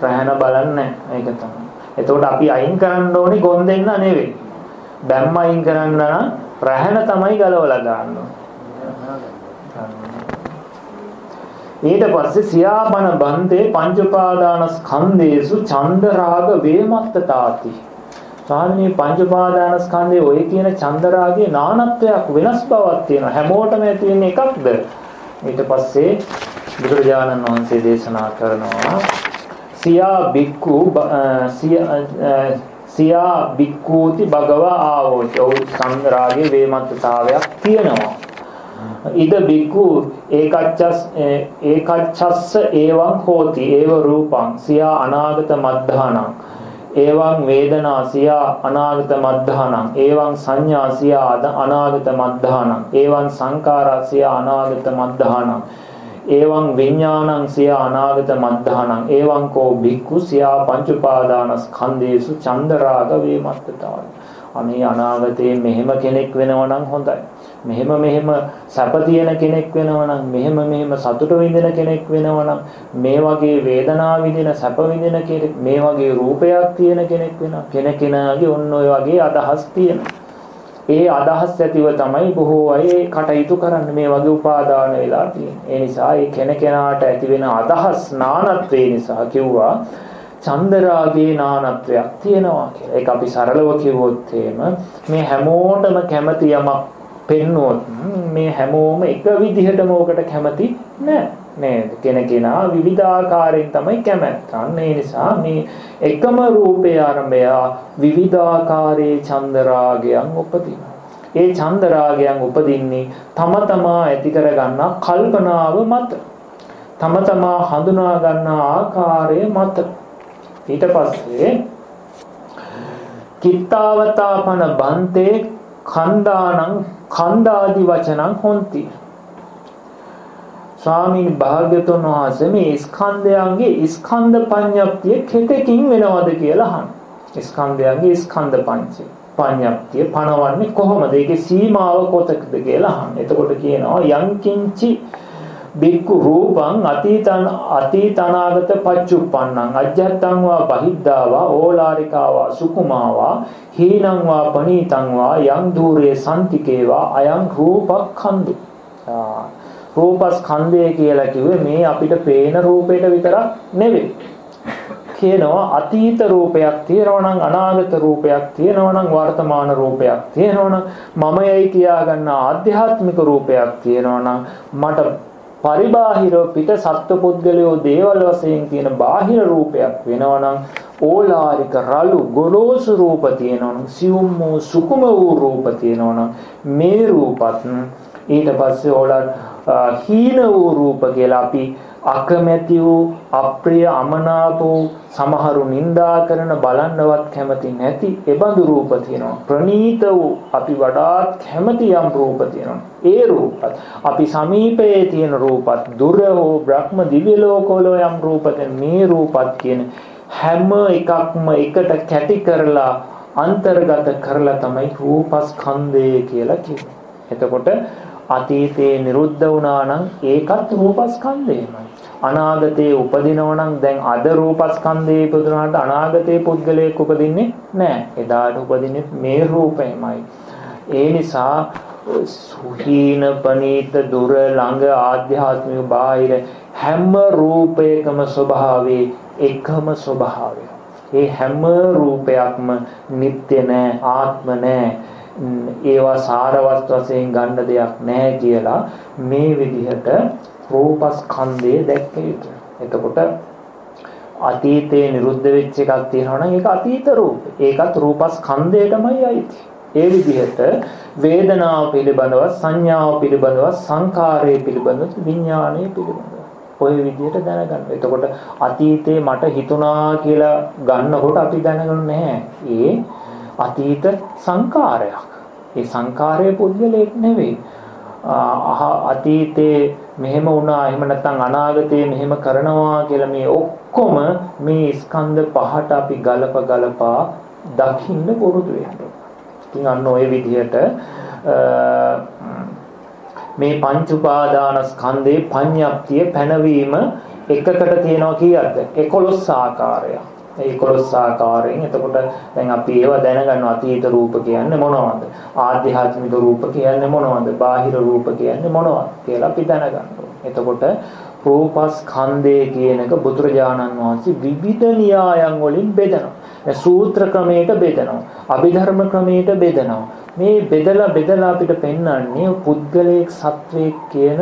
රහන බලන්නේ ඒක තමයි. එතකොට අපි අයින් කරන්න ඕනේ ගොන් දෙන්න නෙවෙයි. බැම්ම අයින් කරන්න නම් රැහන තමයි ගලවලා දාන්න. ඊට පස්සේ සියාබන බන්තේ පංච උපාදානස්කන්ධේසු ඡන්ද රාග වේමත්තතාති. සාමාන්‍ය පංච උපාදානස්කන්ධයේ ඔය කියන ඡන්ද රාගයේ නානත්වයක් වෙනස් බවක් තියෙනවා. හැමෝටම ඇති වෙන්නේ එකක්ද? ඊට පස්සේ බුදුරජාණන් වහන්සේ දේශනා කරනවා සියා බික්කු සියා බික්කූති භගවා ආවෝච ඔව් සංරාගයේ වේමත්තතාවයක් තියෙනවා. ඉද බික්කු ඒකච්චස් ඒකච්චස්ස ඒවං හෝති. ඒව රූපං. සියා අනාගත මද්ධානං. ඒවං වේදනා සියා අනාගත මද්ධානං. ඒවං සංඥා සියා අනාගත මද්ධානං. ඒවං සංකාරා සියා අනාගත මද්ධානං. ඒවං විඥානං සිය අනාගත මද්ධානං ඒවං කෝ භික්ඛු සියා පංච උපාදානස්කන්ධේසු චන්දරාග වේමත්තතාවයි අනේ අනාගතේ මෙහෙම කෙනෙක් වෙනවා නම් හොඳයි. මෙහෙම මෙහෙම සැප තියෙන කෙනෙක් වෙනවා නම් මෙහෙම මෙහෙම සතුට විඳින කෙනෙක් වෙනවා නම් මේ වගේ වේදනාව විඳින සැප විඳින කෙනෙක් මේ වගේ රූපයක් තියෙන කෙනෙක් වෙනවා කෙනකෙනාගේ ඔන්න ඔය වගේ අදහස් තියෙනවා. ඒ අදහස් ඇතිව තමයි බොහෝ අය කටයුතු කරන්න මේ වගේ උපාදාන වෙලා තියෙන්නේ. ඒ නිසා ඒ කෙනකෙනාට ඇති වෙන අදහස් නානත්වේ නිසා කිව්වා චන්දරාගේ නානත්වයක් තියෙනවා කියලා. ඒක අපි සරලව කිව්වොත් මේ හැමෝටම කැමති යමක් පෙන්වුවොත් මේ හැමෝම එක විදිහටම ඕකට කැමති නෑ. නේද? කෙනකෙනා විවිධාකාරයෙන් තමයි කැමැත්තන්. ඒ නිසා මේ එකම රූපේ ආරම්භය විවිධාකාරයේ චන්දරාගයන් උපදිනවා. ඒ චන්දරාගයන් උපදින්නේ තම තමා ඇති කරගන්නා කල්පනාව මත. තම තමා හඳුනා ගන්නා ආකාරය මත ඊට පස්සේ කිත්තාවතාපන බන්තේ කන්දානං කන්දාදි වචනං හොಂತಿ ස්වාමීන් භාග්‍යතුන් වහන්සේ මේ ස්කන්ධයන්ගේ ස්කන්ධ පඤ්ඤප්තිය කෙතකින් වෙනවද කියලා අහන. ස්කන්ධයන්ගේ ස්කන්ධ පංචය පඤ්ඤප්තිය පණවන්නේ කොහොමද? ඒකේ සීමාව කොතකද කියලා අහන. එතකොට කියනවා යංකින්චි බික්කු රූපං අතීතං අතීතනාගත පච්චුප්පන්නං අජ්ජත්තං වා බහිද්ධාවා ඕලාරිකාවා සුකුමාවා හීනං වා පනීතං වා යං ධූරේ සම්තිකේවා අයං රූපක්ඛන්දු රූපස්කන්ධය කියලා කිව්වේ මේ අපිට පේන රූපයට විතරක් නෙවෙයි. කියනවා අතීත රූපයක් තියෙනවා නම් අනාගත රූපයක් තියෙනවා නම් වර්තමාන රූපයක් තියෙනවා නම් මමයයි කියාගන්න ආධ්‍යාත්මික රූපයක් තියෙනවා නම් මට පරිබාහිරව පිට සත්පුද්ගලයෝ දේවල් වශයෙන් තියෙන බාහිර රූපයක් වෙනවනම් ඕලාරික රළු ගොරෝසු රූප තියෙනවනම් සියුම් වූ සුකුම වූ රූප තියෙනවනම් මේ රූපත් ඊට පස්සේ ඕලා හීන වූ රූප කියලා අපි අකමැති වූ අප්‍රිය අමනාප වූ සමහරු නිඳා කරන බලන්නවත් කැමති නැති එබඳු රූප තියෙනවා. ප්‍රනීත වූ අපි වඩාත් කැමති යම් රූප තියෙනවා. ඒ රූපත් අපි සමීපයේ තියෙන රූපත් දුර වූ බ්‍රහ්ම දිව්‍ය ලෝකවල යම් රූපත් මේ රූපත් කියන හැම එකක්ම එකට කැටි කරලා අන්තර්ගත කරලා තමයි රූපස්කන්ධය කියලා කියන්නේ. එතකොට අතීතේ නිරුද්ධ වුණා නම් ඒකත් රූපස්කන්ධයමයි. අනාගතේ උපදිනව නම් දැන් අද රූපස්කන්ධයේ ඉපදුනාට අනාගතේ පුද්ගලයෙක් උපදින්නේ නැහැ. එදාට උපදින්නේ මේ රූපයමයි. ඒ නිසා සුහීන පනීත දුර ළඟ ආධ්‍යාත්මික බාහිර හැම රූපයකම ස්වභාවයේ එකම ස්වභාවය. ඒ හැම රූපයක්ම නිට්ටය නෑ ආත්ම නෑ ඒවා සාරවත් වශයෙන් ගන්න දෙයක් නැහැ කියලා මේ විදිහට රූපස්කන්ධය දැක්ක යුතුයි. එතකොට අතීතේ නිරුද්ධ වෙච්ච එකක් තියෙනවා නම් ඒක අතීත රූප. ඒකත් රූපස්කන්ධයටමයි අයිති. ඒ විදිහට වේදනාව පිළිබඳව සංඥාව පිළිබඳව සංකාරය පිළිබඳව විඥානය පිළිබඳව ඔය විදිහට දැනගන්න. එතකොට අතීතේ මට හිතුණා කියලා ගන්නකොට අපි දැනගන්නේ නැහැ. ඒ අතීත සංකාරයක්. ඒ සංකාරය පුද්ගලයක් නෙවෙයි. අතීතේ මෙහෙම වුණා එහෙම නැත්නම් අනාගතේ මෙහෙම කරනවා කියලා මේ ඔක්කොම මේ ස්කන්ධ පහට අපි ගලප ගලපා දකින්න පුරුදු වෙන්න. ඉතින් අන්න ওই විදිහට මේ පංච උපාදාන ස්කන්ධේ පඤ්ඤප්තිය පැනවීම එකකට තියෙනවා කීයක්ද 11 ආකාරයක්. ඒ 11 ආකාරයෙන් එතකොට දැන් අපි ඒවා දැනගන්නවා අතීත රූප කියන්නේ මොනවද? ආධ්‍යාත්මික රූප කියන්නේ මොනවද? බාහිර රූප කියන්නේ මොනවද කියලා අපි දැනගන්නවා. එතකොට රූපස්කන්ධය කියන එක බුදුරජාණන් වහන්සේ විවිධ න්‍යායන් වලින් බෙදනවා. සූත්‍ර ක්‍රමයට බෙදනවා. අභිධර්ම ක්‍රමයට බෙදනවා. මේ බෙදලා බෙදලා අපිට පෙන්වන්නේ පුද්ගලයෙක් සත්වයක් කියන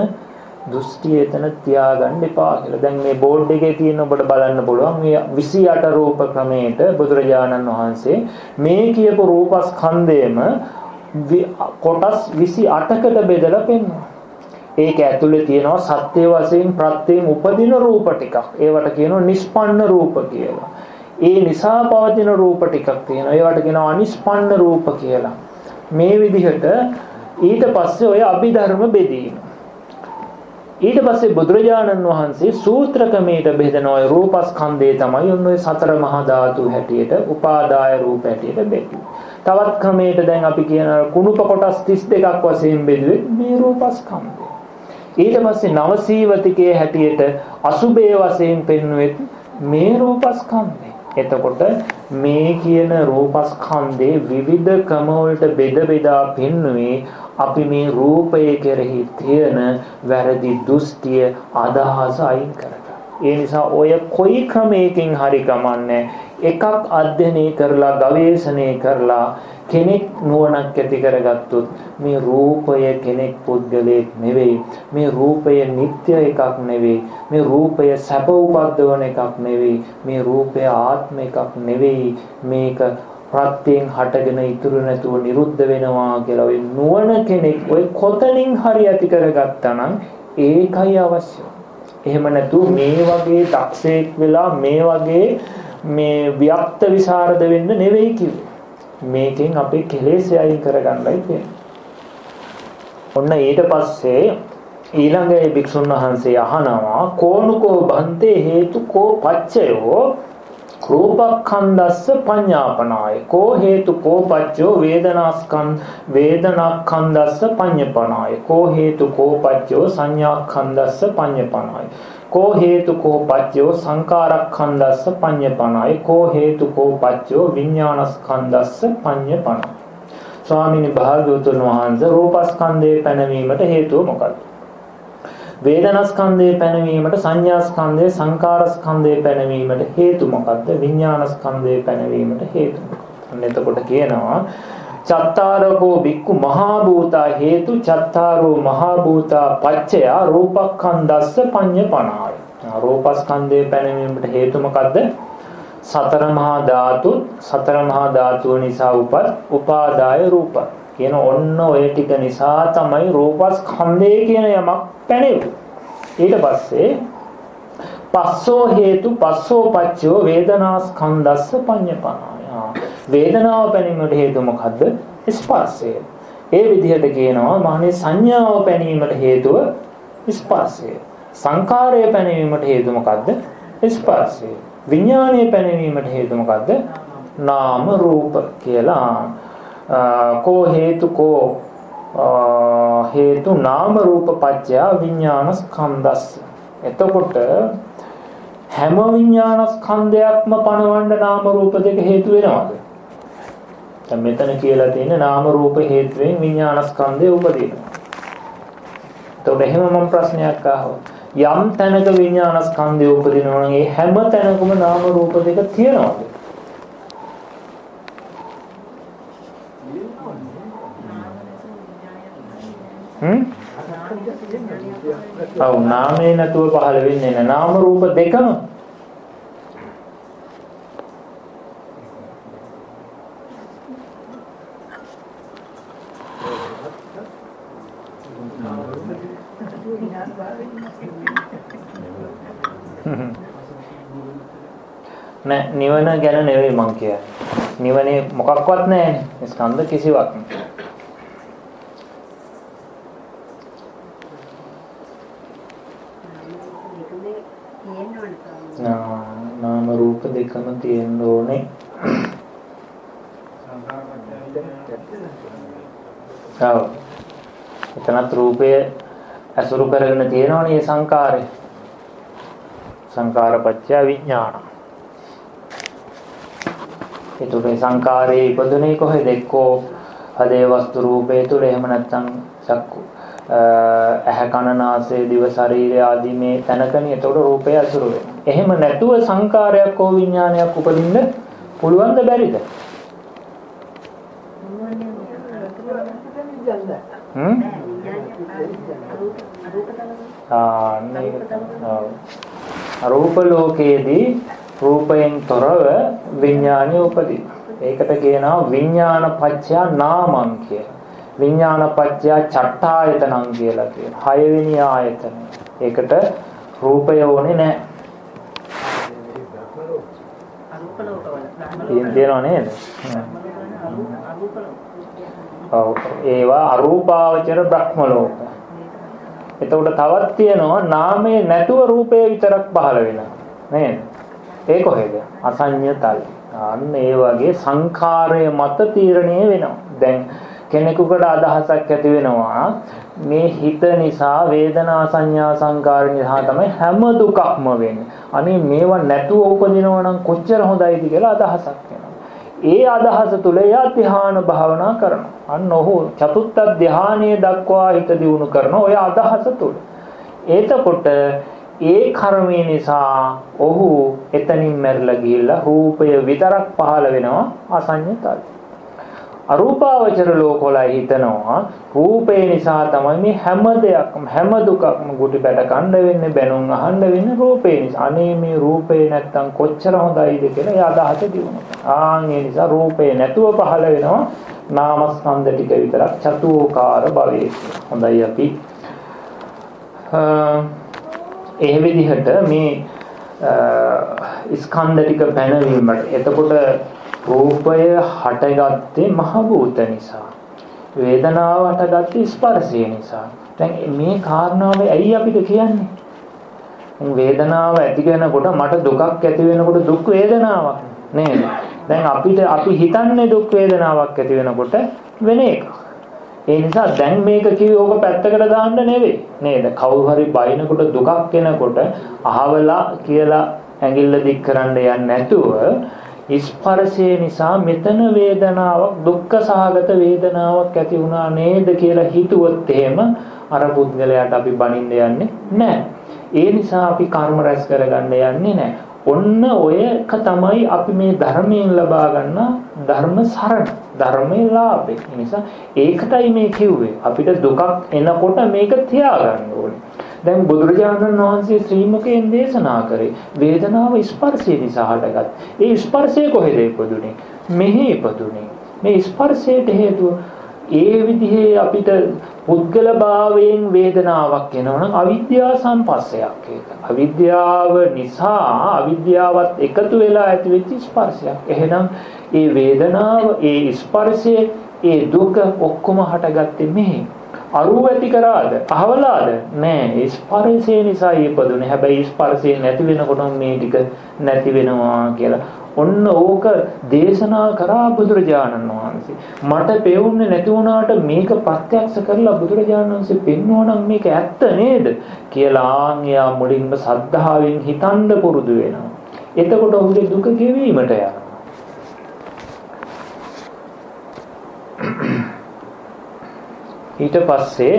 දෘෂ්ටි එතන තියාගන්න එපා කියලා. දැන් මේ බෝඩ් එකේ තියෙන ඔබට බලන්න පුළුවන් මේ 28 රූප ක්‍රමයට බුදුරජාණන් වහන්සේ මේ කියපු රූපස්කන්ධයම කොටස් 28කට බෙදලා පෙන්වනවා. ඒක ඇතුලේ තියෙනවා සත්‍ය වශයෙන් ප්‍රත්‍යයෙන් උපදින රූප ටිකක්. ඒවට කියනවා නිෂ්පන්න රූප කියලා. ඒ නිසා පවතින රූප ටිකක් තියෙනවා. ඒවට කියනවා අනිෂ්පන්න රූප කියලා. මේ විදිහට ඊට පස්සේ ඔය අභිධර්ම බෙදීම ඊට පස්සේ බුදුරජාණන් වහන්සේ සූත්‍ර ක්‍රමයට බෙදන ඔය රූපස්කන්ධය තමයි ඔන්න ඔය සතර මහා ධාතු හැටියට උපාදාය රූප හැටියට බෙදුවේ. තවත් ක්‍රමයකට දැන් අපි කියන කුණුප කොටස් 32ක් වශයෙන් බෙදුවේ මේ රූපස්කන්ධය. ඊට පස්සේ නවසීවතිකයේ හැටියට අසුබේ වශයෙන් පෙන්වෙත් මේ රූපස්කන්ධය. එතකොට මේ කියන රූපස්කන්ධේ විවිධ ක්‍රම වලට බෙද බෙදා පෙන්වුවේ අපි මේ රූපය කෙරෙහි තියෙන වැරදි දෘෂ්ටිය අදහස අයින් කරගන්න. ඒ නිසා ඔය කොයි ක්‍රමයකින් හරි ගමන්නේ එකක් අධ්‍යයනය කරලා ගවේෂණය කරලා කෙනෙක් නුවණක් ඇති කරගත්තොත් මේ රූපය කෙනෙක් පුද්ගලයෙක් නෙවෙයි. මේ රූපය නিত্য එකක් නෙවෙයි. මේ රූපය සැප උපද්දවන එකක් නෙවෙයි. මේ රූපය ආත්ම එකක් නෙවෙයි. මේක ප්‍රත්‍යයෙන් හටගෙන ඉතුරු නැතුව නිරුද්ධ වෙනවා කියලා ඔය නුවණ කෙනෙක් ඔය කොතනින් හරි ඇති කරගත්තා නම් ඒකයි අවශ්‍ය. එහෙම නැතුව මේ වගේ දක්ෂයෙක් වෙලා මේ වගේ මේ ව්‍යක්ත විසරද වෙන්න නෙවෙයි කිව්වේ. මේකෙන් අපේ කෙලෙස් අයින් කරගන්නයි කියන්නේ. ඔන්න ඊට පස්සේ ඊළඟ ඒ භික්ෂුන් වහන්සේ අහනවා කෝනුකෝ බන්තේ හේතු කෝ පච්චයෝ රූපක්ඛන්දස්ස පඤ්ඤාපනාය. කෝ හේතු කෝ පච්චෝ වේදනාස්කන් වේදනාක්ඛන්දස්ස පඤ්ඤපනාය. කෝ හේතු කෝ පච්චෝ සංඥාක්ඛන්දස්ස පඤ්ඤපනාය. කෝ හේතු කෝ පච්චෝ සංකාරක්ඛන්දස්ස පඤ්ඤපනාය. කෝ හේතු කෝ පච්චෝ විඥානස්කන්දස්ස පඤ්ඤපනාය. ස්වාමීනි භාග්‍යවතුන් වහන්සේ රූපස්කන්ධයේ පැනවීමට හේතුව මොකක්ද? වේදනාස්කන්ධයේ පැනවීමට සංඥාස්කන්ධයේ සංකාරස්කන්ධයේ පැනවීමට හේතු මොකක්ද? විඥානස්කන්ධයේ පැනවීමට හේතු මොකක්ද? එතකොට කියනවා චත්තාරකෝ බික්කු මහා භූතා හේතු චත්තාරෝ මහා භූතා පච්චය රූපක්ඛන්දස්ස පඤ්ඤපනාය. රූපස්කන්ධයේ පැනවීමට හේතු මොකක්ද? සතර මහා ධාතු සතර මහා ධාතුව නිසා උපත් උපාදාය රූප කියන ඔන්න ඔය ටික නිසා තමයි රූපස්කන්ධය කියන යමක් පැනෙන්නේ ඊට පස්සේ පස්සෝ හේතු පස්සෝ පච්චෝ වේදනාස්කන්ධස්ස පඤ්ඤපනාය. වේදනාව පැනීමට හේතු මොකද්ද? ස්පර්ශය. ඒ විදිහට කියනවා මහණේ සංඥාව පැනීමට හේතුව ස්පර්ශය. සංකාරය පැනීමට හේතු මොකද්ද? ස්පර්ශය. විඥානීය පැනවීමට හේතු මොකද්ද? නාම රූප කියලා. කෝ හේතු කෝ හේතු නාම රූප පත්‍ය විඥාන ස්කන්ධස්. එතකොට හැම විඥාන ස්කන්ධයක්ම පණවන්න නාම රූප දෙක හේතු වෙනවද? දැන් මෙතන කියලා තියෙන නාම රූප හේතුවෙන් විඥාන ස්කන්ධය උපදිනවා. එතකොට එහෙම මම ප්‍රශ්නයක් අහුවා. යම් තැනක විඥාන ස්කන්ධය උපදිනවා නම් ඒ හැම තැනකම නාම රූප දෙක තියෙනවාද? ඔව් නාමේ නැතුව පහළ වෙන්නේ නැහැ. නාම රූප දෙකම නෑ නිවන ගැන නෙවෙයි මං කියන්නේ. නිවනේ මොකක්වත් නැහැ. ස්කන්ධ කිසිවක් නාම රූප දෙකම තියෙන්න ඕනේ. ඔව්. එතනත් රූපය අසුරු කරගෙන තියෙනවනේ සංකාරය. සංකාරපච්චය විඥාන. ඒතකොට සංකාරයේ ඉපදුනේ කොහෙද එක්කෝ හදේ වස්තු රූපේ තුල එහෙම නැත්නම් චක්කු ඇහැ කන නාසය දිව ශරීරය ආදී මේ තැනකනේ එතකොට රූපය අසුරු වෙනවා. එහෙම නැතුව සංකාරයක් හෝ විඥානයක් උපදින්න පුළුවන්ද බැරිද? හ්ම්? ආ රූප ලෝකයේදී රූපයෙන් තොරව විඥානය උපදී. ඒකට කියනවා විඥාන පත්‍ය නාමං කියලා. විඥාන පත්‍ය චට්ඨායතනං කියලා කියනවා. හයවෙනි ආයතන. ඒකට රූපය ඕනේ නැහැ. තියෙනව නේද? ඔව් ඒවා අරූපාවචර බ්‍රහ්ම ලෝක. එතකොට තවත් තියෙනවා නාමයේ නැතුව රූපය විතරක් පහළ වෙනවා. නේද? ඒ කොහෙද? අසඤ්ඤතල්. අන්න ඒ වගේ සංඛාරය මත තීරණය වෙනවා. දැන් කෙනෙකුට අදහසක් ඇති වෙනවා මේ හිත නිසා වේදනා සංඥා සංකාර නිසා තමයි හැම දුකක්ම වෙන්නේ. අනේ මේවා නැතුව උපදිනවා නම් කොච්චර හොඳයිද කියලා අදහසක් එනවා. ඒ අදහස තුල එයා ධ්‍යාන භාවනා කරනවා. අන්න ඔහු චතුත්ථ ධ්‍යානයේ දක්වා හිත දියුණු කරන ඔය අදහස තුල. එතකොට ඒ කර්මය නිසා ඔහු එතනින් මැරිලා ගිහිල්ලා රූපය විතරක් පහළ වෙනවා අසඤ්ඤතයි. අරූපාවචර ලෝකවල හිතනවා රූපේ නිසා තමයි මේ හැම දෙයක්ම හැම දුකක්ම ගුටි බැට කණ්ඩ වෙන්නේ බැනුම් අහන්න වෙන්නේ රූපේ නිසා. අනේ මේ රූපේ නැත්තම් කොච්චර හොඳයිද කියලා ඒ අදහස දිනුනවා. ආන් ඒ නිසා රූපේ නැතුව පහළ වෙනවා නාමස්කන්ධ ටික විතරක් චතුෝකාර භවයේ. හොඳයි අපි ඒ විදිහට මේ ස්කන්ධ ටික පැනවීමට එතකොට රූපය හටගත්තේ මහ භූත නිසා. වේදනාව හටගත්තේ ස්පර්ශය නිසා. දැන් මේ කාරණාව ඇයි අපිට කියන්නේ? වේදනාව ඇති වෙනකොට මට දුකක් ඇති වෙනකොට දුක් වේදනාවක් නේද? දැන් අපිට අපි හිතන්නේ දුක් වේදනාවක් ඇති වෙනකොට වෙන එකක්. ඒ නිසා දැන් මේක කිව්වේ ඕක පැත්තකට දාන්න නෙවෙයි නේද? කවුරු හරි බයිනකොට දුකක් එනකොට අහවලා කියලා ඇඟිල්ල දික් කරන්න යන්නේ නැතුව ස්පර්ශය නිසා මෙතන වේදනාවක් දුක්ඛ සහගත වේදනාවක් ඇති වුණා නේද කියලා හිතුවොත් එහෙම අර පුද්ගලයාට අපි බනින්න යන්නේ නැහැ. ඒ නිසා අපි කර්ම රැස් කරගන්න යන්නේ නැහැ. ඔන්න ඔයක තමයි අපි මේ ධර්මයෙන් ලබා ගන්න ධර්ම සරණ ධර්මයේ ලාභේ. ඒ නිසා ඒකටයි මේ කිව්වේ. අපිට දුකක් එනකොට මේක තියාගන්න ඕනේ. දැන් බුදුරජාණන් වහන්සේ ශ්‍රීමුකයෙන් දේශනා කරේ වේදනාව ස්පර්ශය නිසා හටගත්. ඒ ස්පර්ශය කොහෙද ඉපදුනේ? මෙහි ඉපදුනේ. මේ ස්පර්ශයට හේතුව ඒ විදිහේ අපිට පුද්ගල භාවයෙන් වේදනාවක් එනවනම් අවිද්‍යා සම්පස්සයක් ඒක. අවිද්‍යාව නිසා අවිද්‍යාවත් එකතු වෙලා ඇතිවෙච්ච ස්පර්ශයක්. එහෙනම් ඒ වේදනාව, ඒ ස්පර්ශය, ඒ දුක ඔක්කොම හටගත්තේ මෙහි. අරුව ඇති කරාද? අහවලාද? නෑ. ස්පර්ශය නිසා ඉපදුනේ. හැබැයි ස්පර්ශය නැති වෙනකොට මේ ටික නැති වෙනවා කියලා. ඔන්න ඕක දේශනා කරා බුදුරජාණන් වහන්සේ. මට පෙවුන්නේ නැති වුණාට මේක ප්‍රත්‍යක්ෂ කරලා බුදුරජාණන් වහන්සේ පෙන්වනනම් මේක ඇත්ත නේද කියලා ආන්යා මුලින්ම සද්ධාවෙන් හිතන්න පුරුදු වෙනවා. එතකොට ඔහුගේ දුක ගෙවීමට යනවා. ඊට පස්සේ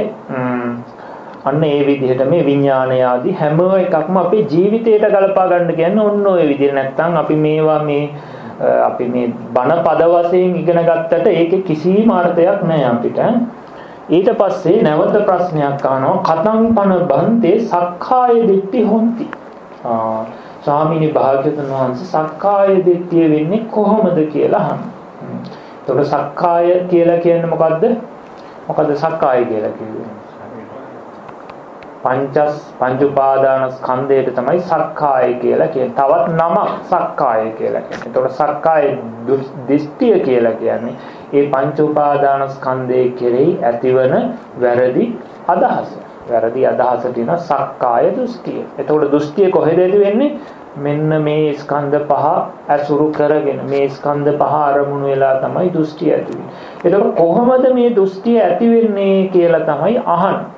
අන්න ඒ විදිහට මේ විඥානය ආදී හැම එකක්ම අපේ ජීවිතයට ගලපා ගන්න කියන්නේ ඔන්න ඔය විදිහ නැත්තම් අපි මේවා මේ අපි මේ බණ පද වශයෙන් ඉගෙන ගත්තට ඒකේ කිසිම අර්ථයක් නැහැ අපිට. ඊට පස්සේ නැවත ප්‍රශ්නයක් අහනවා කතං පන බන්තේ සක්කාය දිට්ඨි හොಂತಿ. ආ ස්වාමීනි භාග්‍යවතුන් වහන්සේ සක්කාය දිට්ඨිය වෙන්නේ කොහොමද කියලා අහනවා. එතකොට සක්කාය කියලා කියන්නේ මොකද්ද? මොකද සක්කාය කියලා කිව්වේ? පංචස් පංච උපාදාන ස්කන්ධයට තමයි සක්කාය කියලා කියන්නේ. තවත් නමක් සක්කාය කියලා කියන්නේ. ඒතකොට සක්කාය දෘෂ්ටිය කියලා කියන්නේ ඒ පංච උපාදාන ස්කන්ධයේ කෙරෙහි ඇතිවන වැරදි අදහස. වැරදි අදහස තියෙන සක්කාය දෘෂ්ටිය. ඒතකොට දෘෂ්ටිය කොහෙද ඇති වෙන්නේ? මෙන්න මේ ස්කන්ධ පහ ඇසුරු කරගෙන මේ ස්කන්ධ පහ අරමුණු වෙලා තමයි දෘෂ්ටි ඇති වෙන්නේ. එතකොට කොහොමද මේ දෘෂ්ටිය ඇති වෙන්නේ කියලා තමයි අහන්නේ.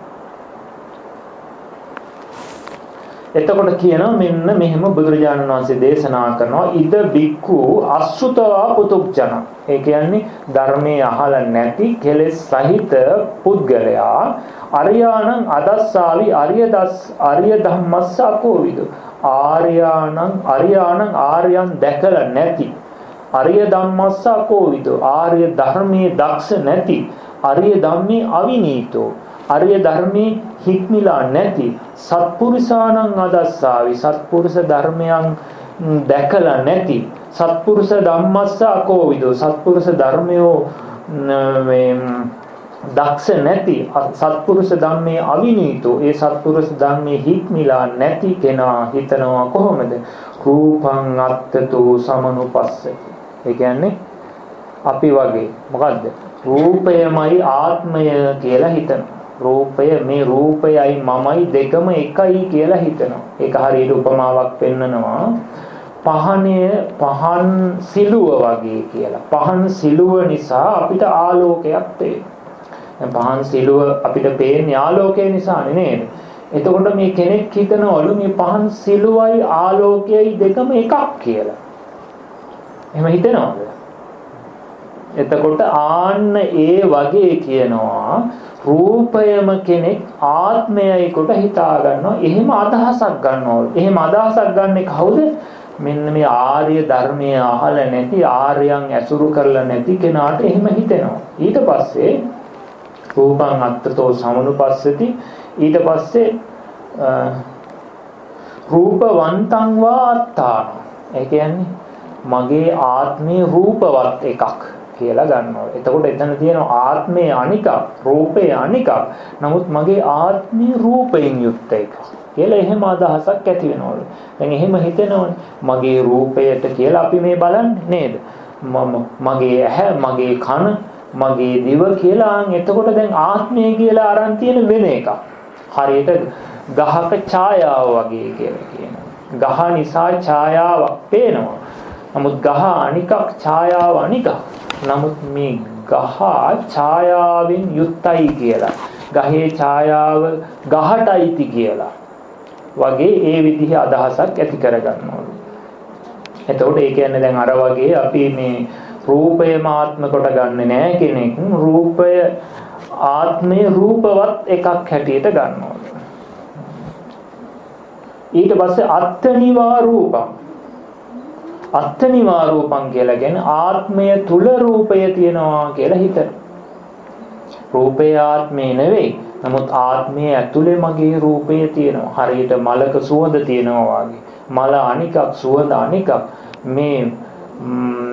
එතකොට කියනවා මෙන්න මෙහෙම බුදුරජාණන් වහන්සේ දේශනා කරනවා ඉද බික්කු අසුතවා පුතුක්ජන. ඒ කියන්නේ ධර්මයේ අහලා නැති කෙලෙස් සහිත පුද්ගලයා අරියාණං අදස්සාවි අරිය දස් අරිය ධම්මස්ස අකෝවිදු. ආර්යාණං අරියාණං ආර්යයන් දැකලා නැති අරිය ධම්මස්ස අකෝවිදු. ආර්ය ධර්මයේ දක්ෂ නැති අරිය ධම්මේ අවිනීතෝ අරිය ධර්මයේ හික්මිලා නැති සත්පුරුෂාණං අදස්සාවි සත්පුරුෂ ධර්මයන් දැකලා නැති සත්පුරුෂ ධම්මස්ස අකෝවිදෝ සත්පුරුෂ ධර්මයෝ මේ දක්ෂ නැති සත්පුරුෂ ධම්මේ අවිනීතෝ ඒ සත්පුරුෂ ධම්මේ හික්මිලා නැති කෙනා හිතනවා කොහොමද? රූපං අත්තතෝ සමනුපස්සති. ඒ කියන්නේ අපි වගේ. මොකද්ද? රූපයමයි ආත්මය කියලා හිතනවා. රූපය මේ රූපයයි මමයි දෙකම එකයි කියලා හිතනවා. ඒක හරියට උපමාවක් පෙන්නනවා. පහනය පහන් සිලුව වගේ කියලා. පහන් සිලුව නිසා අපිට ආලෝකයක් පේනවා. පහන් සිලුව අපිට පේන්නේ ආලෝකය නිසානේ නේද? එතකොට මේ කෙනෙක් හිතනවලු මේ පහන් සිලුවයි ආලෝකයයි දෙකම එකක් කියලා. එහෙම හිතනවද? එතකොට ආන්න ඒ වගේ කියනවා රූපයම කෙනෙක් ආත්මයයි කොට හිතා ගන්නවා. එහෙම අදහසක් ගන්නවලු. එහෙම අදහසක් ගන්නෙ කවුද? මෙන්න මේ ආර්ය ධර්මය අහලා නැති ආර්යයන් ඇසුරු කරලා නැති කෙනාට එහෙම හිතෙනවා. ඊට පස්සේ රූපං අත්තතෝ සමනුපස්සති ඊට පස්සේ රූපවන්තං වා අත්තාන. ඒ කියන්නේ මගේ ආත්මේ රූපවත් එකක්. කියලා ගන්නවා. එතකොට එතන තියෙනවා ආත්මය අනිකක්, රූපය අනිකක්. නමුත් මගේ ආත්මය රූපයෙන් යුක්ත එකක්. කියලා එහෙම අදහසක් ඇති වෙනවලු. දැන් එහෙම හිතෙනවනේ මගේ රූපයට කියලා අපි මේ බලන්නේ නේද? මම මගේ ඇහැ, මගේ කන, මගේ දිව කියලා එතකොට දැන් ආත්මය කියලා අරන් තියෙන වෙන එකක්. හරියට ගහක ඡායාව වගේ කියලා කියනවා. ගහ නිසා ඡායාවක් පේනවා. නමුත් ගහ අනිකක් ඡායාව අනිකක්. නමුත් මේ ගහ ඡායාවෙන් යුක්තයි කියලා. ගහේ ඡායාව ගහටයිති කියලා. වගේ ඒ විදිහේ අදහසක් ඇති කරගන්නවලු. එතකොට ඒ කියන්නේ දැන් අර වගේ අපි මේ රූපය මාත්ම කොට ගන්නෙ නෑ කෙනෙක් රූපය ආත්මේ රූපවත් එකක් හැටියට ගන්නවා. ඊට පස්සේ අත්තනිවා රූපං අත්තනිවා රූපං කියලා කියන්නේ ආත්මය තුල රූපය තියෙනවා කියලා හිතන. රූපේ ආත්මේ නෙවෙයි. නමුත් ආත්මයේ ඇතුලේ මගේ රූපය තියෙනවා. හරියට මලක සුවඳ තියෙනවා වගේ. මල අනිකක් සුවඳ අනිකක්. මේ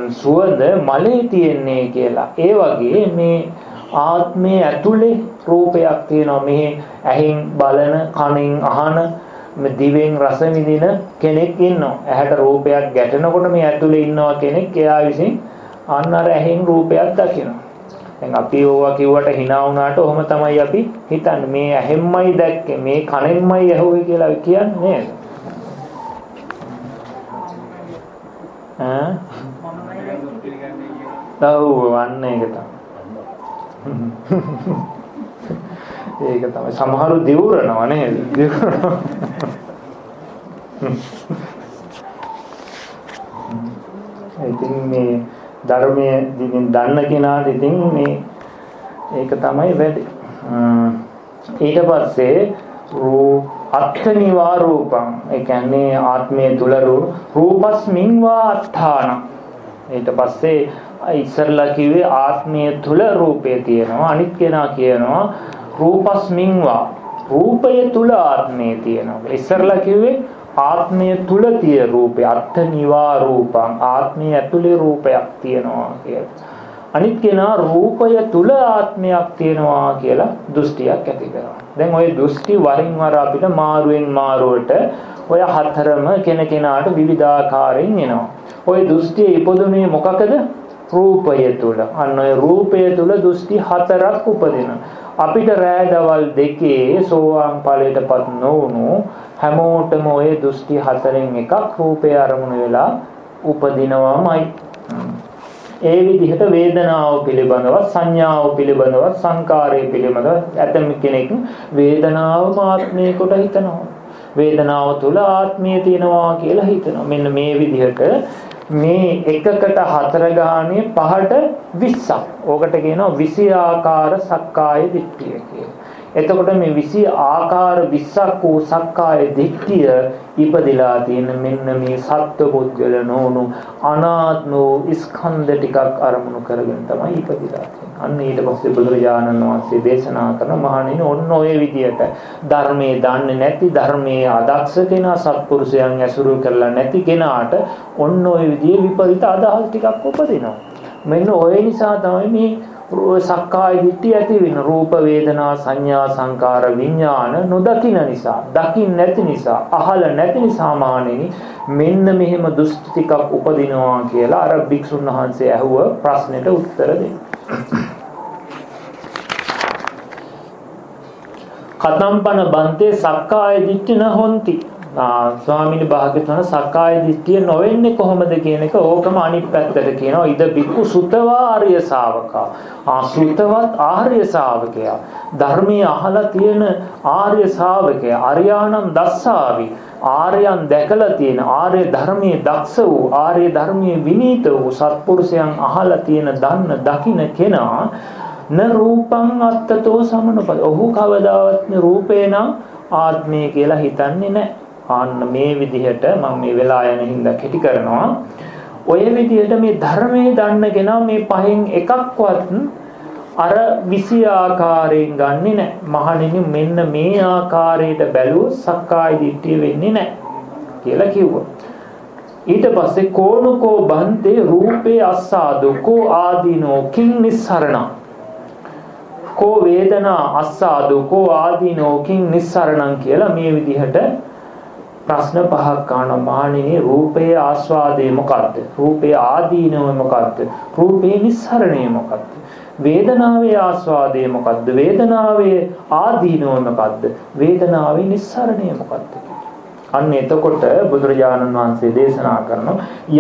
සුවඳ මලේ තියෙන්නේ කියලා. ඒ වගේ මේ ආත්මයේ ඇතුලේ රූපයක් තියෙනවා. මෙහි ඇහෙන් බලන, කනෙන් අහන දිවෙන් රස විඳින කෙනෙක් ඉන්නවා. ඇහැට රූපයක් ගැටෙනකොට මේ ඇතුලේ ඉන්නවා කෙනෙක්. එයා විසින් අන්න අර ඇහෙන් රූපයක් දකිනවා. දැන් අපි ඕවා කිව්වට hina වුණාට ඔහොම තමයි අපි හිතන්නේ. මේ ඇහෙන්මයි දැක්කේ, මේ කනෙන්මයි ඇහුවේ කියලා කියන්නේ නේද? ඈ? ඔව් වන්න ඒක තමයි. ඒක තමයි. සමහරු දිවුරනවා නේද? ඉතින් මේ ධර්මයේ දිගින් දන්න කෙනාට ඉතින් මේ ඒක තමයි වැඩි. ඊට පස්සේ අත්ථනිවා රූපං. ඒ කියන්නේ ආත්මයේ තුල රූපස්මින් වා අත්ථාන. ඊට පස්සේ ඉස්සරලා කිව්වේ ආත්මය තුල රූපය තියෙනවා. අනිත් කෙනා කියනවා රූපස්මින්වා රූපය තුල ආත්මය තියෙනවා ඉස්සරලා කිව්වේ ආත්මය තුල තිය රූපය අත්ථ නිවා රූපං ආත්මය ඇතුලේ රූපයක් තියෙනවා කියලා අනිත් කෙනා රූපය තුල ආත්මයක් තියෙනවා කියලා දෘෂ්ටියක් ඇති කරනවා දැන් ওই දෘෂ්ටි වරින් වර අපිට මාරුවෙන් මාරුවට ඔය හතරම කෙනකෙනාට විවිධාකාරයෙන් එනවා ওই දෘෂ්ටිය ඉපදුනේ මොකකද රූපය තුල. අන්න ඔය රූපය තුල දෘෂ්ටි හතරක් උපදින. අපිට රෑ දවල් දෙකේ සෝවාන් ඵලයටපත් නොවුණු හැමෝටම ඔය දෘෂ්ටි හතරෙන් එකක් රූපය අරමුණු වෙලා උපදිනවමයි. ඒ විදිහට වේදනාව පිළිබඳව සංඥාව පිළිබඳව සංකාරය පිළිබඳව ඇතම් කෙනෙක් වේදනාව ආත්මය කොට හිතනවා. වේදනාව තුල ආත්මය තියෙනවා කියලා හිතනවා. මෙන්න මේ විදිහට මේ එකකට හතර ගානේ පහට 20ක්. ඕකට කියනවා 20 ආකාර සක්කාය දිට්ඨිය කියලා. එතකොට මේ 20 ආකාර 20ක් වූ සක්කාය දිට්ඨිය ඉපදිලා තියෙන මෙන්න මේ සත්ව පුද්ගල නෝනු අනාත්ම වූ ස්කන්ධ ටිකක් අරමුණු කරගෙන තමයි ඉපදිලා තියෙන්නේ. අන්න ඊට පස්සේ බුදුරජාණන් වහන්සේ දේශනා කරන මහණෙනි ඔන්න ඔය විදියට ධර්මයේ දන්නේ නැති ධර්මයේ අදක්ෂ කෙනා සත්පුරුෂයන් ඇසුරු කරලා නැති කෙනාට ඔන්න ඔය විදිහේ විපරිත අදහස් ටිකක් උපදිනවා. මෙන්න ඔය නිසා තමයි මේ සක්කාය දිට්ඨිය ඇති වෙන රූප වේදනා සංඥා සංකාර විඥාන නොදකින නිසා දකින් නැති නිසා අහල නැති නිසා මානෙනි මෙන්න මෙහෙම දුෂ්ටි ටිකක් උපදිනවා කියලා අර භික්ෂුන් වහන්සේ ඇහුව ප්‍රශ්නෙට උත්තර දෙන්න. කතම්පන බන්තේ සක්කාය දිට්ඨි නහොಂತಿ ස්වාමීන් භාග්‍යතුන් සක්කාය දිට්ඨිය නොවෙන්නේ කොහොමද කියන එක ඕකම අනිත් පැත්තට කියනවා. ඉද බික්කු සුතවා ආර්ය ශාවකා. ආසෘතවත් ආර්ය ශාවකයා. ධර්මයේ අහලා තියෙන ආර්ය ශාවකයා අරියානම් දස්සාවි. ආර්යයන් දැකලා තියෙන ආර්ය ධර්මයේ දක්ෂ වූ ආර්ය ධර්මයේ විනීත වූ සත්පුරුෂයන් අහලා තියෙන දන්න දකින්න කෙනා න රූපං අත්තතෝ සමනප ඔහු කවදාවත් රූපේ නම් ආත්මය කියලා හිතන්නේ නැහැ. ආන්න මේ විදිහට මම මේ වෙලා යන හින්දා කෙටි කරනවා. ඔය විදිහට මේ ධර්මයේ දන්නගෙන මේ පහෙන් එකක්වත් අර විසි ආකාරයෙන් ගන්නෙ නැහැ. මහණෙනි මෙන්න මේ ආකාරයට බැලුවොත් සක්කාය දිට්ඨිය වෙන්නේ නැහැ කියලා කිව්වා. ඊට පස්සේ කෝනුකෝ බන්තේ රූපේ අස්සාදුකෝ ආදීනෝ කිං නිස්සරණ කෝ වේදනා අස්සාදු කෝ ආදීනෝකින් නිස්සරණං කියලා මේ විදිහට ප්‍රශ්න පහක් අහන මානිනේ රූපයේ ආස්වාදේ මොකද්ද? රූපයේ ආදීනව මොකද්ද? රූපේ නිස්සරණය මොකද්ද? වේදනාවේ ආස්වාදේ මොකද්ද? වේදනාවේ ආදීනව මොකද්ද? වේදනාවේ නිස්සරණය මොකද්ද? අන්න එතකොට බුදුරජාණන් වහන්සේ දේශනා කරනවා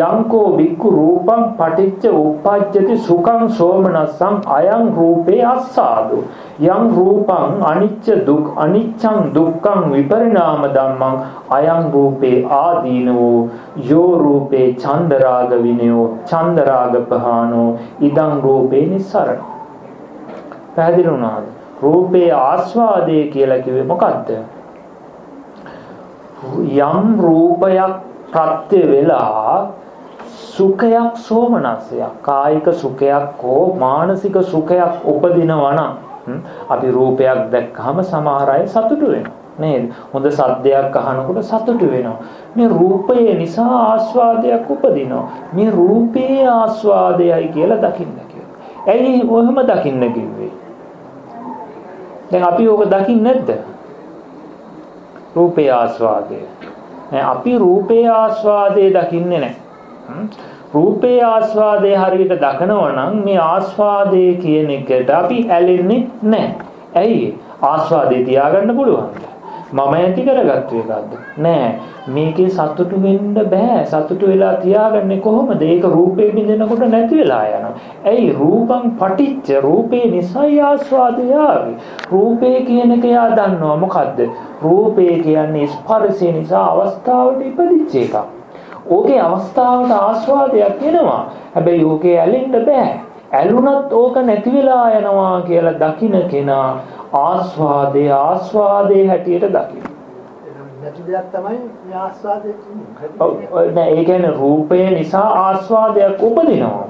යංකෝ බික්කු රූපං පටිච්ච උප්පජ්ජති සුඛං සෝමනස්සං අයං රූපේ අස්සාදු. යං රූපං අනිච්ච දුක් අනිච්ඡං දුක්ඛං විපරිණාම ධම්මං අයං රූපේ ආදීනෝ යෝ රූපේ චන්දරාග විනයෝ චන්දරාග පහානෝ ඉදං රූපේ නිස්සරණ. පැහැදිලි වුණාද? රූපේ ආස්වාදේ කියලා කිව්වේ මොකද්ද? යම් රූපයක් ප්‍රත්‍ය වෙලා සුඛයක් සෝමනස්සයක් කායික සුඛයක් හෝ මානසික සුඛයක් උපදිනවා නම් අපි රූපයක් දැක්කහම සමහර අය සතුටු වෙනවා නේද? හොඳ සද්දයක් අහනකොට සතුටු වෙනවා. මේ රූපය නිසා ආස්වාදයක් උපදිනවා. මේ රූපේ ආස්වාදයයි කියලා දකින්න කියලා ඇයි ඔහොම දකින්න කිව්වේ? දැන් අපි ඕක දකින්නේ නැද්ද? රූපේ ආස්වාදය. අපි රූපේ ආස්වාදයේ දකින්නේ නැහැ. රූපේ ආස්වාදයේ හරියට දකිනවා නම් මේ ආස්වාදයේ කියන එකට අපි ඇලෙන්නේ නැහැ. ඇයි? ආස්වාදේ තියාගන්න පුළුවන්ද? මම ඇති කරගත්තු එකක්ද? නෑ. මේකේ සතුටු වෙන්න බෑ. සතුටු වෙලා තියාගන්නේ කොහොමද? ඒක රූපේ බින්දෙනකොට නැති වෙලා යනවා. ඇයි රූපං පටිච්ච රූපේ නිසයි ආස්වාදය ආවේ. රූපේ කියන එක යා දන්නවා මොකද්ද? රූපේ කියන්නේ ස්පර්ශය නිසා අවස්ථාවට ඉපදිච්ච එකක්. ඕකේ අවස්ථාවට ආස්වාදයක් එනවා. හැබැයි ඕකේ ඇලෙන්න බෑ. ඇලුනත් ඕක නැති වෙලා යනවා කියලා දකින්න කෙනා ආස්වාදේ ආස්වාදේ හැටියට දකින්න. නැති දෙයක් තමයි මේ ආස්වාදයේ තියෙන්නේ. ඒ කියන්නේ රූපය නිසා ආස්වාදයක් උපදිනවා.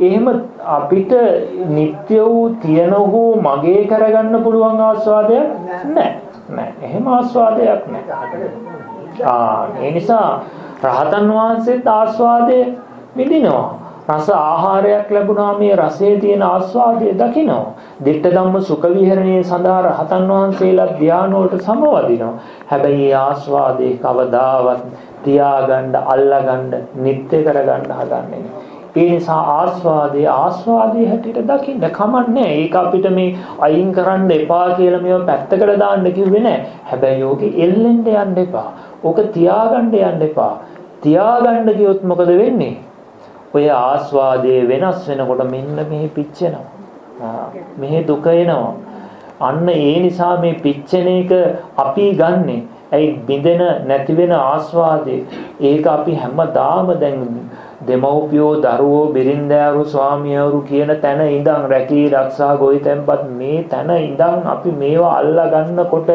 එහෙම අපිට නিত্য වූ තියෙන හෝ මගේ කරගන්න පුළුවන් ආස්වාදයක් නෑ. නෑ. එහෙම ආස්වාදයක් නෑ. ආ ඒ නිසා රහතන් වහන්සේත් ආස්වාදයේ විඳිනවා. රස ආහාරයක් ලැබුණා මේ රසයේ තියෙන ආස්වාදය දකිනවා. ditta ධම්ම සුඛ විහරණයේ සඳහා රහතන් වහන්සේලා ධානය වලට සමවදිනවා. හැබැයි මේ ආස්වාදේ කවදාවත් තියාගන්න අල්ලගන්න නිත්‍ය කරගන්න හදන්නේ ඒ නිසා ආස්වාදයේ ආස්වාදයේ හැටියට දකින්න කමන්නේ ඒක අපිට මේ අයින් කරන්න එපා කියලා මේව පැත්තකට දාන්න කිව්වේ නෑ. හැබැයි ඕකේ එල්ලෙන්න යන්න එපා. ඕක තියාගන්න යන්න එපා. තියාගන්න ගියොත් මොකද වෙන්නේ? ඔය ආස්වාදයේ වෙනස් වෙනකොට මෙන්න මෙහි පිච්චෙනවා. මෙහි දුක එනවා. අන්න ඒ නිසා මේ පිච්චෙන එක අපි ගන්නෙ. ඇයි බිඳෙන නැති වෙන ආස්වාදේ ඒක අපි හැමදාම දැන් දෙමව්පියෝ දරුවෝ බිරින්දෑරු ස්වාමියවරු කියන තැන ඉඳන් රැකී ආරක්ෂා ගොවිතැන්පත් මේ තැන ඉඳන් අපි මේවා අල්ලා ගන්නකොට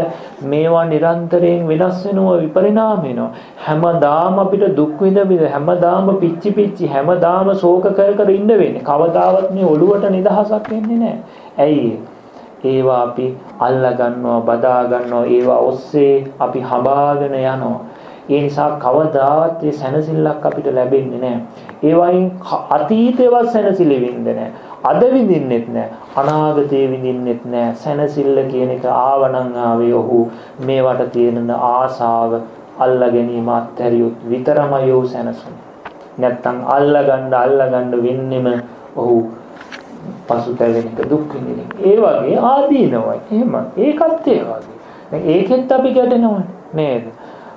මේවා නිරන්තරයෙන් වෙනස් වෙනවා විපරිණාම වෙනවා. හැමදාම අපිට දුක් විඳ විඳ හැමදාම පිච්චි පිච්චි හැමදාම ශෝක කර කර ඉන්න වෙන්නේ. කවදාවත් මේ ඔළුවට නිදහසක් වෙන්නේ නැහැ. ඇයි ඒවා අපි අල්ලා ගන්නවා බදා ගන්නවා ඒවා ඔස්සේ අපි හඹාගෙන යනවා. ඒ නිසා කවදාවත් මේ සැනසෙල්ලක් අපිට ලැබෙන්නේ නැහැ. ඒ වයින් අතීතේවත් සැනසෙලි විඳින්නේ නැහැ. අද විඳින්නෙත් නැහැ. අනාගතේ විඳින්නෙත් නැහැ. සැනසෙල්ල කියන එක ආවනම් ආවේ ඔහු මේවට තියෙන ආසාව අල්ලා ගැනීම අත්හැරියොත් විතරමයි ඔහු සැනසුනේ. නැත්තම් අල්ලගන්න අල්ලගන්න වෙන්නෙම ඔහු පසුතැවෙන එක දුක් විඳින එක. ඒ වගේ ආදීනවයි. එහෙම ඒකත් ඒ වගේ. දැන් ඒකෙත් අපි ගැටෙනවනේ නේද?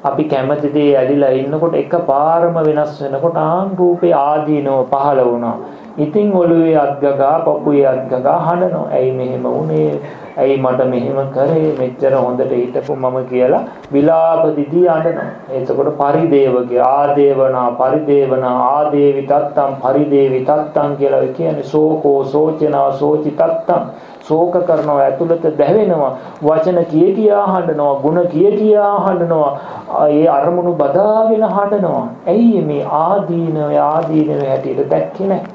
අපි කැමති දේ ඇලිලා ඉන්නකොට එකපාරම වෙනස් වෙනකොට ආන් රූපේ ආදීනව පහළ වුණා. ඉතින් ඔළුවේ අත් ගගා පපුවේ අත් ගගා හඬනවා. ඇයි මෙහෙම වුනේ? ඇයි මට මෙහෙම කරේ? මෙච්චර හොඳට හිටපු මම කියලා විලාප දිදී අඬනවා. එතකොට පරිදේවකේ ආදේවනා පරිදේවනා ආදේවි තත්තම් පරිදේවි තත්තම් කියලා කියන්නේ සෝකෝ සෝචනා සෝචි තත්තම් ශෝක කරනවා ඇතුළත දැවෙනවා වචන කිය කියා හඬනවා ಗುಣ කිය කියා හඬනවා ඒ අරමුණු බදාගෙන හඬනවා. ඇයි මේ ආදීනව ආදීනව හැටියට දැක්කේ නැහැ?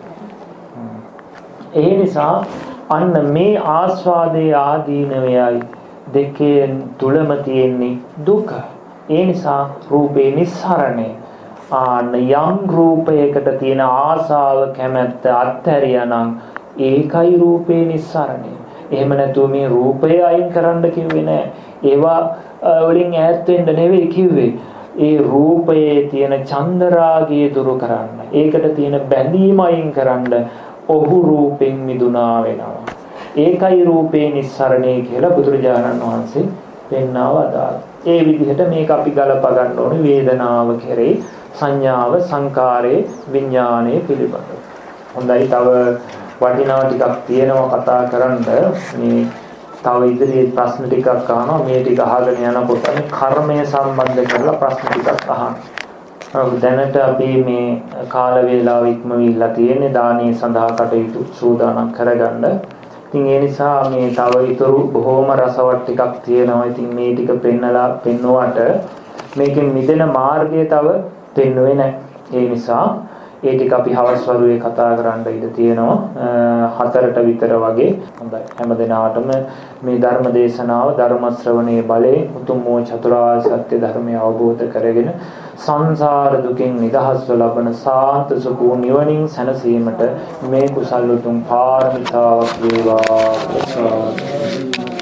ඒ නිසා අන්න මේ ආස්වාදයේ ආදීනවයයි දෙකේ තුලම තියෙන්නේ දුක. ඒ නිසා රූපේ නිස්සරණේ ආන්න යම් රූපයකට තියෙන ආසාව කැමැත්ත අත්හැරියානම් ඒකයි රූපේ නිස්සරණේ එහෙම නැතුව මේ රූපය අයින් කරන්න කිව්වේ නෑ. ඒවා වලින් ඈත් වෙන්න නෙවෙයි කිව්වේ. ඒ රූපයේ තියෙන චන්දරාගය දුරු කරන්න. ඒකට තියෙන බැඳීම අයින් කරන්න ඔහු රූපෙන් මිදුණා වෙනවා. ඒකයි රූපේ නිස්සරණේ කියලා බුදුරජාණන් වහන්සේ පෙන්වව අදාළා. ඒ විදිහට මේක අපි ගලප ගන්න ඕනේ වේදනාව කෙරේ සංඥාව සංකාරේ විඥානයේ පිළිබඳව. හොඳයි තව වටිනා ටිකක් තියෙනවා කතා කරන්න මේ තව ඉදිරියේ ප්‍රශ්න ටිකක් අහනවා මේ ටික අහගෙන යනකොට මේ කර්මය සම්බන්ධ කරලා ප්‍රශ්න ටිකක් අහන්න. දැනට අපි මේ කාල වේලාව ඉක්මවිලා තියෙන්නේ දානීය සඳහා කටයුතු සූදානම් කරගන්න. ඉතින් ඒ නිසා මේ තව ඊතුරු බොහොම රසවත් ටිකක් තියෙනවා. ඉතින් මේ ටික පෙන්නලා පෙන්නුවට මේකෙන් මිදෙන මාර්ගය තව පෙන්වෙන්නේ නැහැ. ඒ නිසා ඒ ටික අපි හවස් වරුවේ කතා කරන්න ඉඩ තියෙනවා. හතරට විතර වගේ. හොඳයි. හැම දිනාටම මේ ධර්ම දේශනාව ධර්ම ශ්‍රවණයේ බලයෙන් උතුම් වූ චතුරාර්ය සත්‍ය ධර්මය අවබෝධ කරගෙන සංසාර දුකින් නිදහස්ව ලබන සාන්ත සුඛ නිවනින් සැනසීමට මේ කුසල් උතුම් පාරමිතාවක් වේවා. ප්‍රසාද